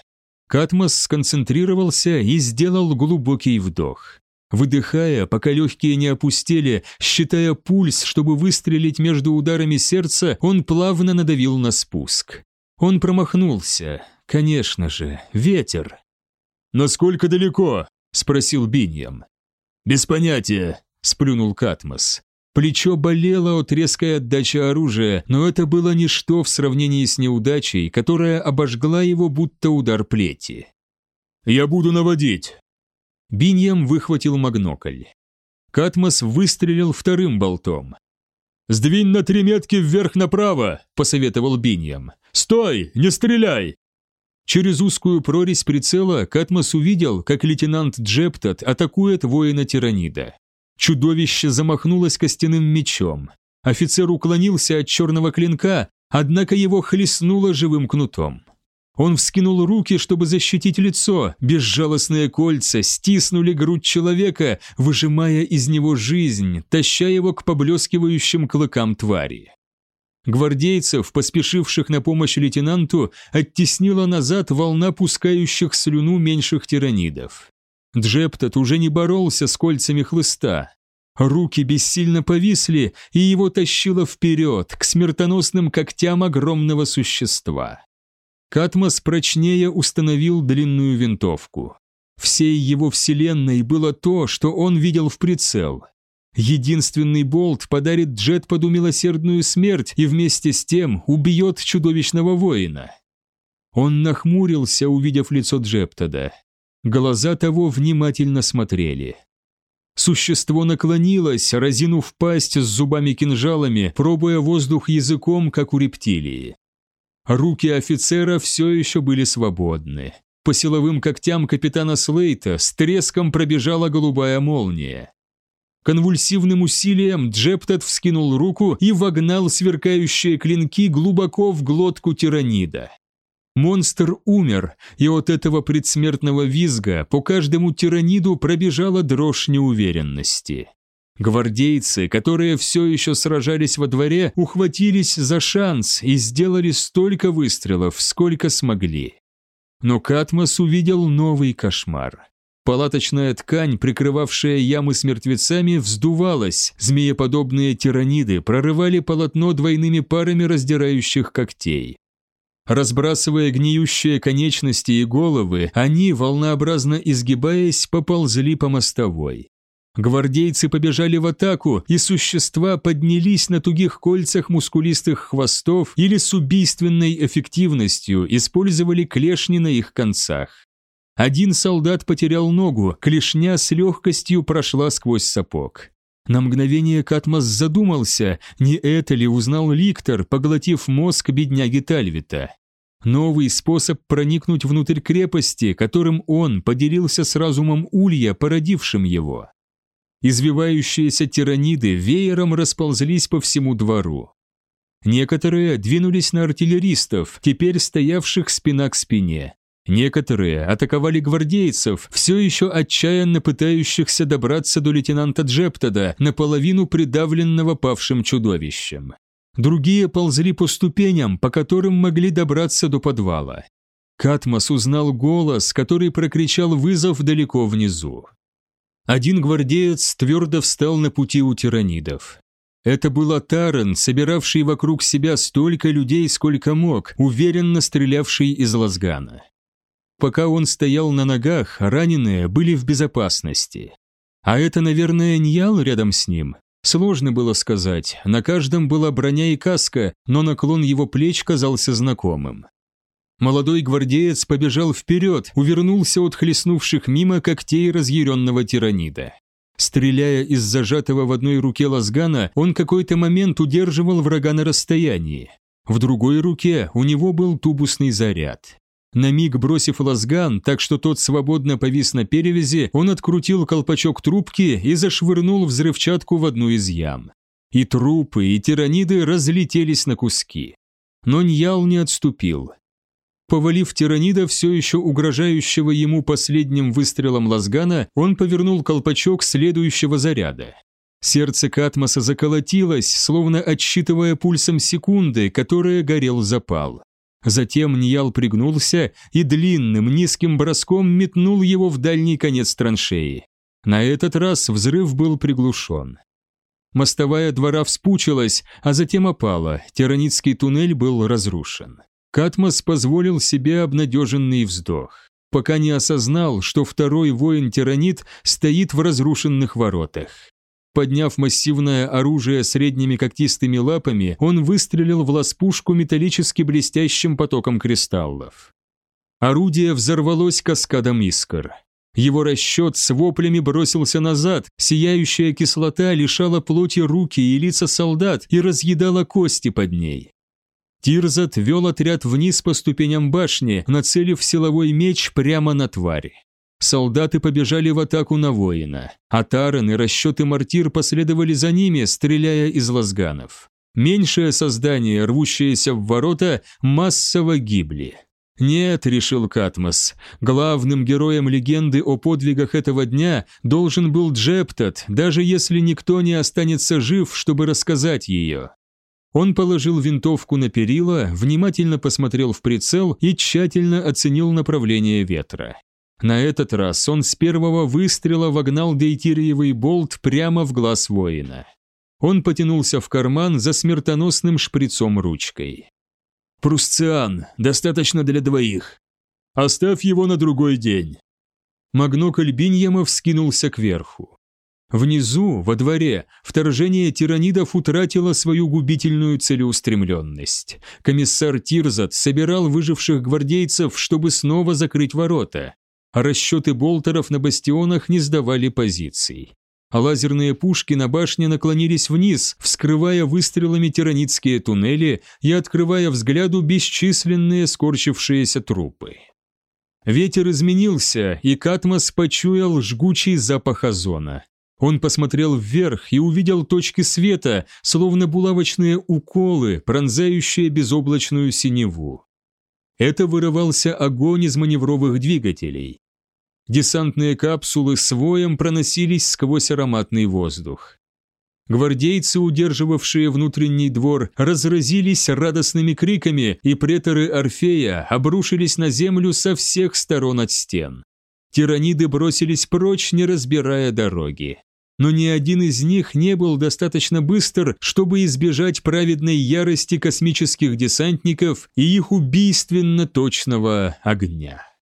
Катмос сконцентрировался и сделал глубокий вдох. Выдыхая, пока легкие не опустели, считая пульс, чтобы выстрелить между ударами сердца, он плавно надавил на спуск. Он промахнулся. Конечно же, ветер. «Насколько далеко?» – спросил Биньям. «Без понятия», – сплюнул Катмос. Плечо болело от резкой отдачи оружия, но это было ничто в сравнении с неудачей, которая обожгла его будто удар плети. «Я буду наводить». Биньям выхватил магнокль. Катмос выстрелил вторым болтом. «Сдвинь на три метки вверх направо», – посоветовал Биньям. «Стой! Не стреляй!» Через узкую прорезь прицела Катмос увидел, как лейтенант Джептот атакует воина Тиранида. Чудовище замахнулось костяным мечом. Офицер уклонился от черного клинка, однако его хлестнуло живым кнутом. Он вскинул руки, чтобы защитить лицо. Безжалостные кольца стиснули грудь человека, выжимая из него жизнь, таща его к поблескивающим клыкам твари. Гвардейцев, поспешивших на помощь лейтенанту, оттеснила назад волна пускающих слюну меньших тиранидов. Джептот уже не боролся с кольцами хлыста. Руки бессильно повисли, и его тащило вперед, к смертоносным когтям огромного существа. Катмос прочнее установил длинную винтовку. Всей его вселенной было то, что он видел в прицел. Единственный болт подарит Джетпаду милосердную смерть и вместе с тем убьет чудовищного воина. Он нахмурился, увидев лицо Джептада. Глаза того внимательно смотрели. Существо наклонилось, разинув пасть с зубами-кинжалами, пробуя воздух языком, как у рептилии. Руки офицера все еще были свободны. По силовым когтям капитана Слейта с треском пробежала голубая молния. Конвульсивным усилием Джептот вскинул руку и вогнал сверкающие клинки глубоко в глотку тиранида. Монстр умер, и от этого предсмертного визга по каждому тираниду пробежала дрожь неуверенности. Гвардейцы, которые все еще сражались во дворе, ухватились за шанс и сделали столько выстрелов, сколько смогли. Но Катмос увидел новый кошмар. Палаточная ткань, прикрывавшая ямы с мертвецами, вздувалась, змееподобные тираниды прорывали полотно двойными парами раздирающих когтей. Разбрасывая гниющие конечности и головы, они, волнообразно изгибаясь, поползли по мостовой. Гвардейцы побежали в атаку, и существа поднялись на тугих кольцах мускулистых хвостов или с убийственной эффективностью использовали клешни на их концах. Один солдат потерял ногу, клешня с легкостью прошла сквозь сапог. На мгновение Катмос задумался, не это ли узнал Ликтор, поглотив мозг бедняги Тальвита. Новый способ проникнуть внутрь крепости, которым он поделился с разумом Улья, породившим его. Извивающиеся тираниды веером расползлись по всему двору. Некоторые двинулись на артиллеристов, теперь стоявших спина к спине. Некоторые атаковали гвардейцев, все еще отчаянно пытающихся добраться до лейтенанта Джептода, наполовину придавленного павшим чудовищем. Другие ползли по ступеням, по которым могли добраться до подвала. Катмос узнал голос, который прокричал вызов далеко внизу. Один гвардеец твердо встал на пути у тиранидов. Это был Атарен, собиравший вокруг себя столько людей, сколько мог, уверенно стрелявший из лазгана. Пока он стоял на ногах, раненые были в безопасности. А это, наверное, Ньял рядом с ним? Сложно было сказать, на каждом была броня и каска, но наклон его плеч казался знакомым. Молодой гвардеец побежал вперед, увернулся от хлестнувших мимо когтей разъяренного тиранида. Стреляя из зажатого в одной руке лазгана, он какой-то момент удерживал врага на расстоянии. В другой руке у него был тубусный заряд. На миг бросив лазган, так что тот свободно повис на перевязи, он открутил колпачок трубки и зашвырнул взрывчатку в одну из ям. И трупы, и тираниды разлетелись на куски. Но Ньял не отступил. Повалив тиранида, все еще угрожающего ему последним выстрелом лазгана, он повернул колпачок следующего заряда. Сердце Катмоса заколотилось, словно отсчитывая пульсом секунды, которая горел запал. Затем Ньял пригнулся и длинным низким броском метнул его в дальний конец траншеи. На этот раз взрыв был приглушен. Мостовая двора вспучилась, а затем опала, тираницкий туннель был разрушен. Катмос позволил себе обнадеженный вздох, пока не осознал, что второй воин-тиранит стоит в разрушенных воротах. Подняв массивное оружие средними когтистыми лапами, он выстрелил в ласпушку металлически блестящим потоком кристаллов. Орудие взорвалось каскадом искр. Его расчет с воплями бросился назад, сияющая кислота лишала плоти руки и лица солдат и разъедала кости под ней. Тирзат вел отряд вниз по ступеням башни, нацелив силовой меч прямо на твари. Солдаты побежали в атаку на воина, а и расчеты мортир последовали за ними, стреляя из лазганов. Меньшее создание, рвущееся в ворота, массово гибли. «Нет», — решил Катмос, — «главным героем легенды о подвигах этого дня должен был Джептот, даже если никто не останется жив, чтобы рассказать ее». Он положил винтовку на перила, внимательно посмотрел в прицел и тщательно оценил направление ветра. На этот раз он с первого выстрела вогнал дейтириевый болт прямо в глаз воина. Он потянулся в карман за смертоносным шприцом-ручкой. «Прусциан, достаточно для двоих. Оставь его на другой день». Магнокль Биньяма вскинулся кверху. Внизу, во дворе, вторжение тиранидов утратило свою губительную целеустремленность. Комиссар Тирзат собирал выживших гвардейцев, чтобы снова закрыть ворота, а расчеты болтеров на бастионах не сдавали позиций а лазерные пушки на башне наклонились вниз, вскрывая выстрелами тиранитские туннели и открывая взгляду бесчисленные скорчившиеся трупы. Ветер изменился, и Катмос почуял жгучий запах озона. Он посмотрел вверх и увидел точки света, словно булавочные уколы, пронзающие безоблачную синеву. Это вырывался огонь из маневровых двигателей. Десантные капсулы с воем проносились сквозь ароматный воздух. Гвардейцы, удерживавшие внутренний двор, разразились радостными криками, и преторы Орфея обрушились на землю со всех сторон от стен. Тираниды бросились прочь, не разбирая дороги. Но ни один из них не был достаточно быстр, чтобы избежать праведной ярости космических десантников и их убийственно точного огня.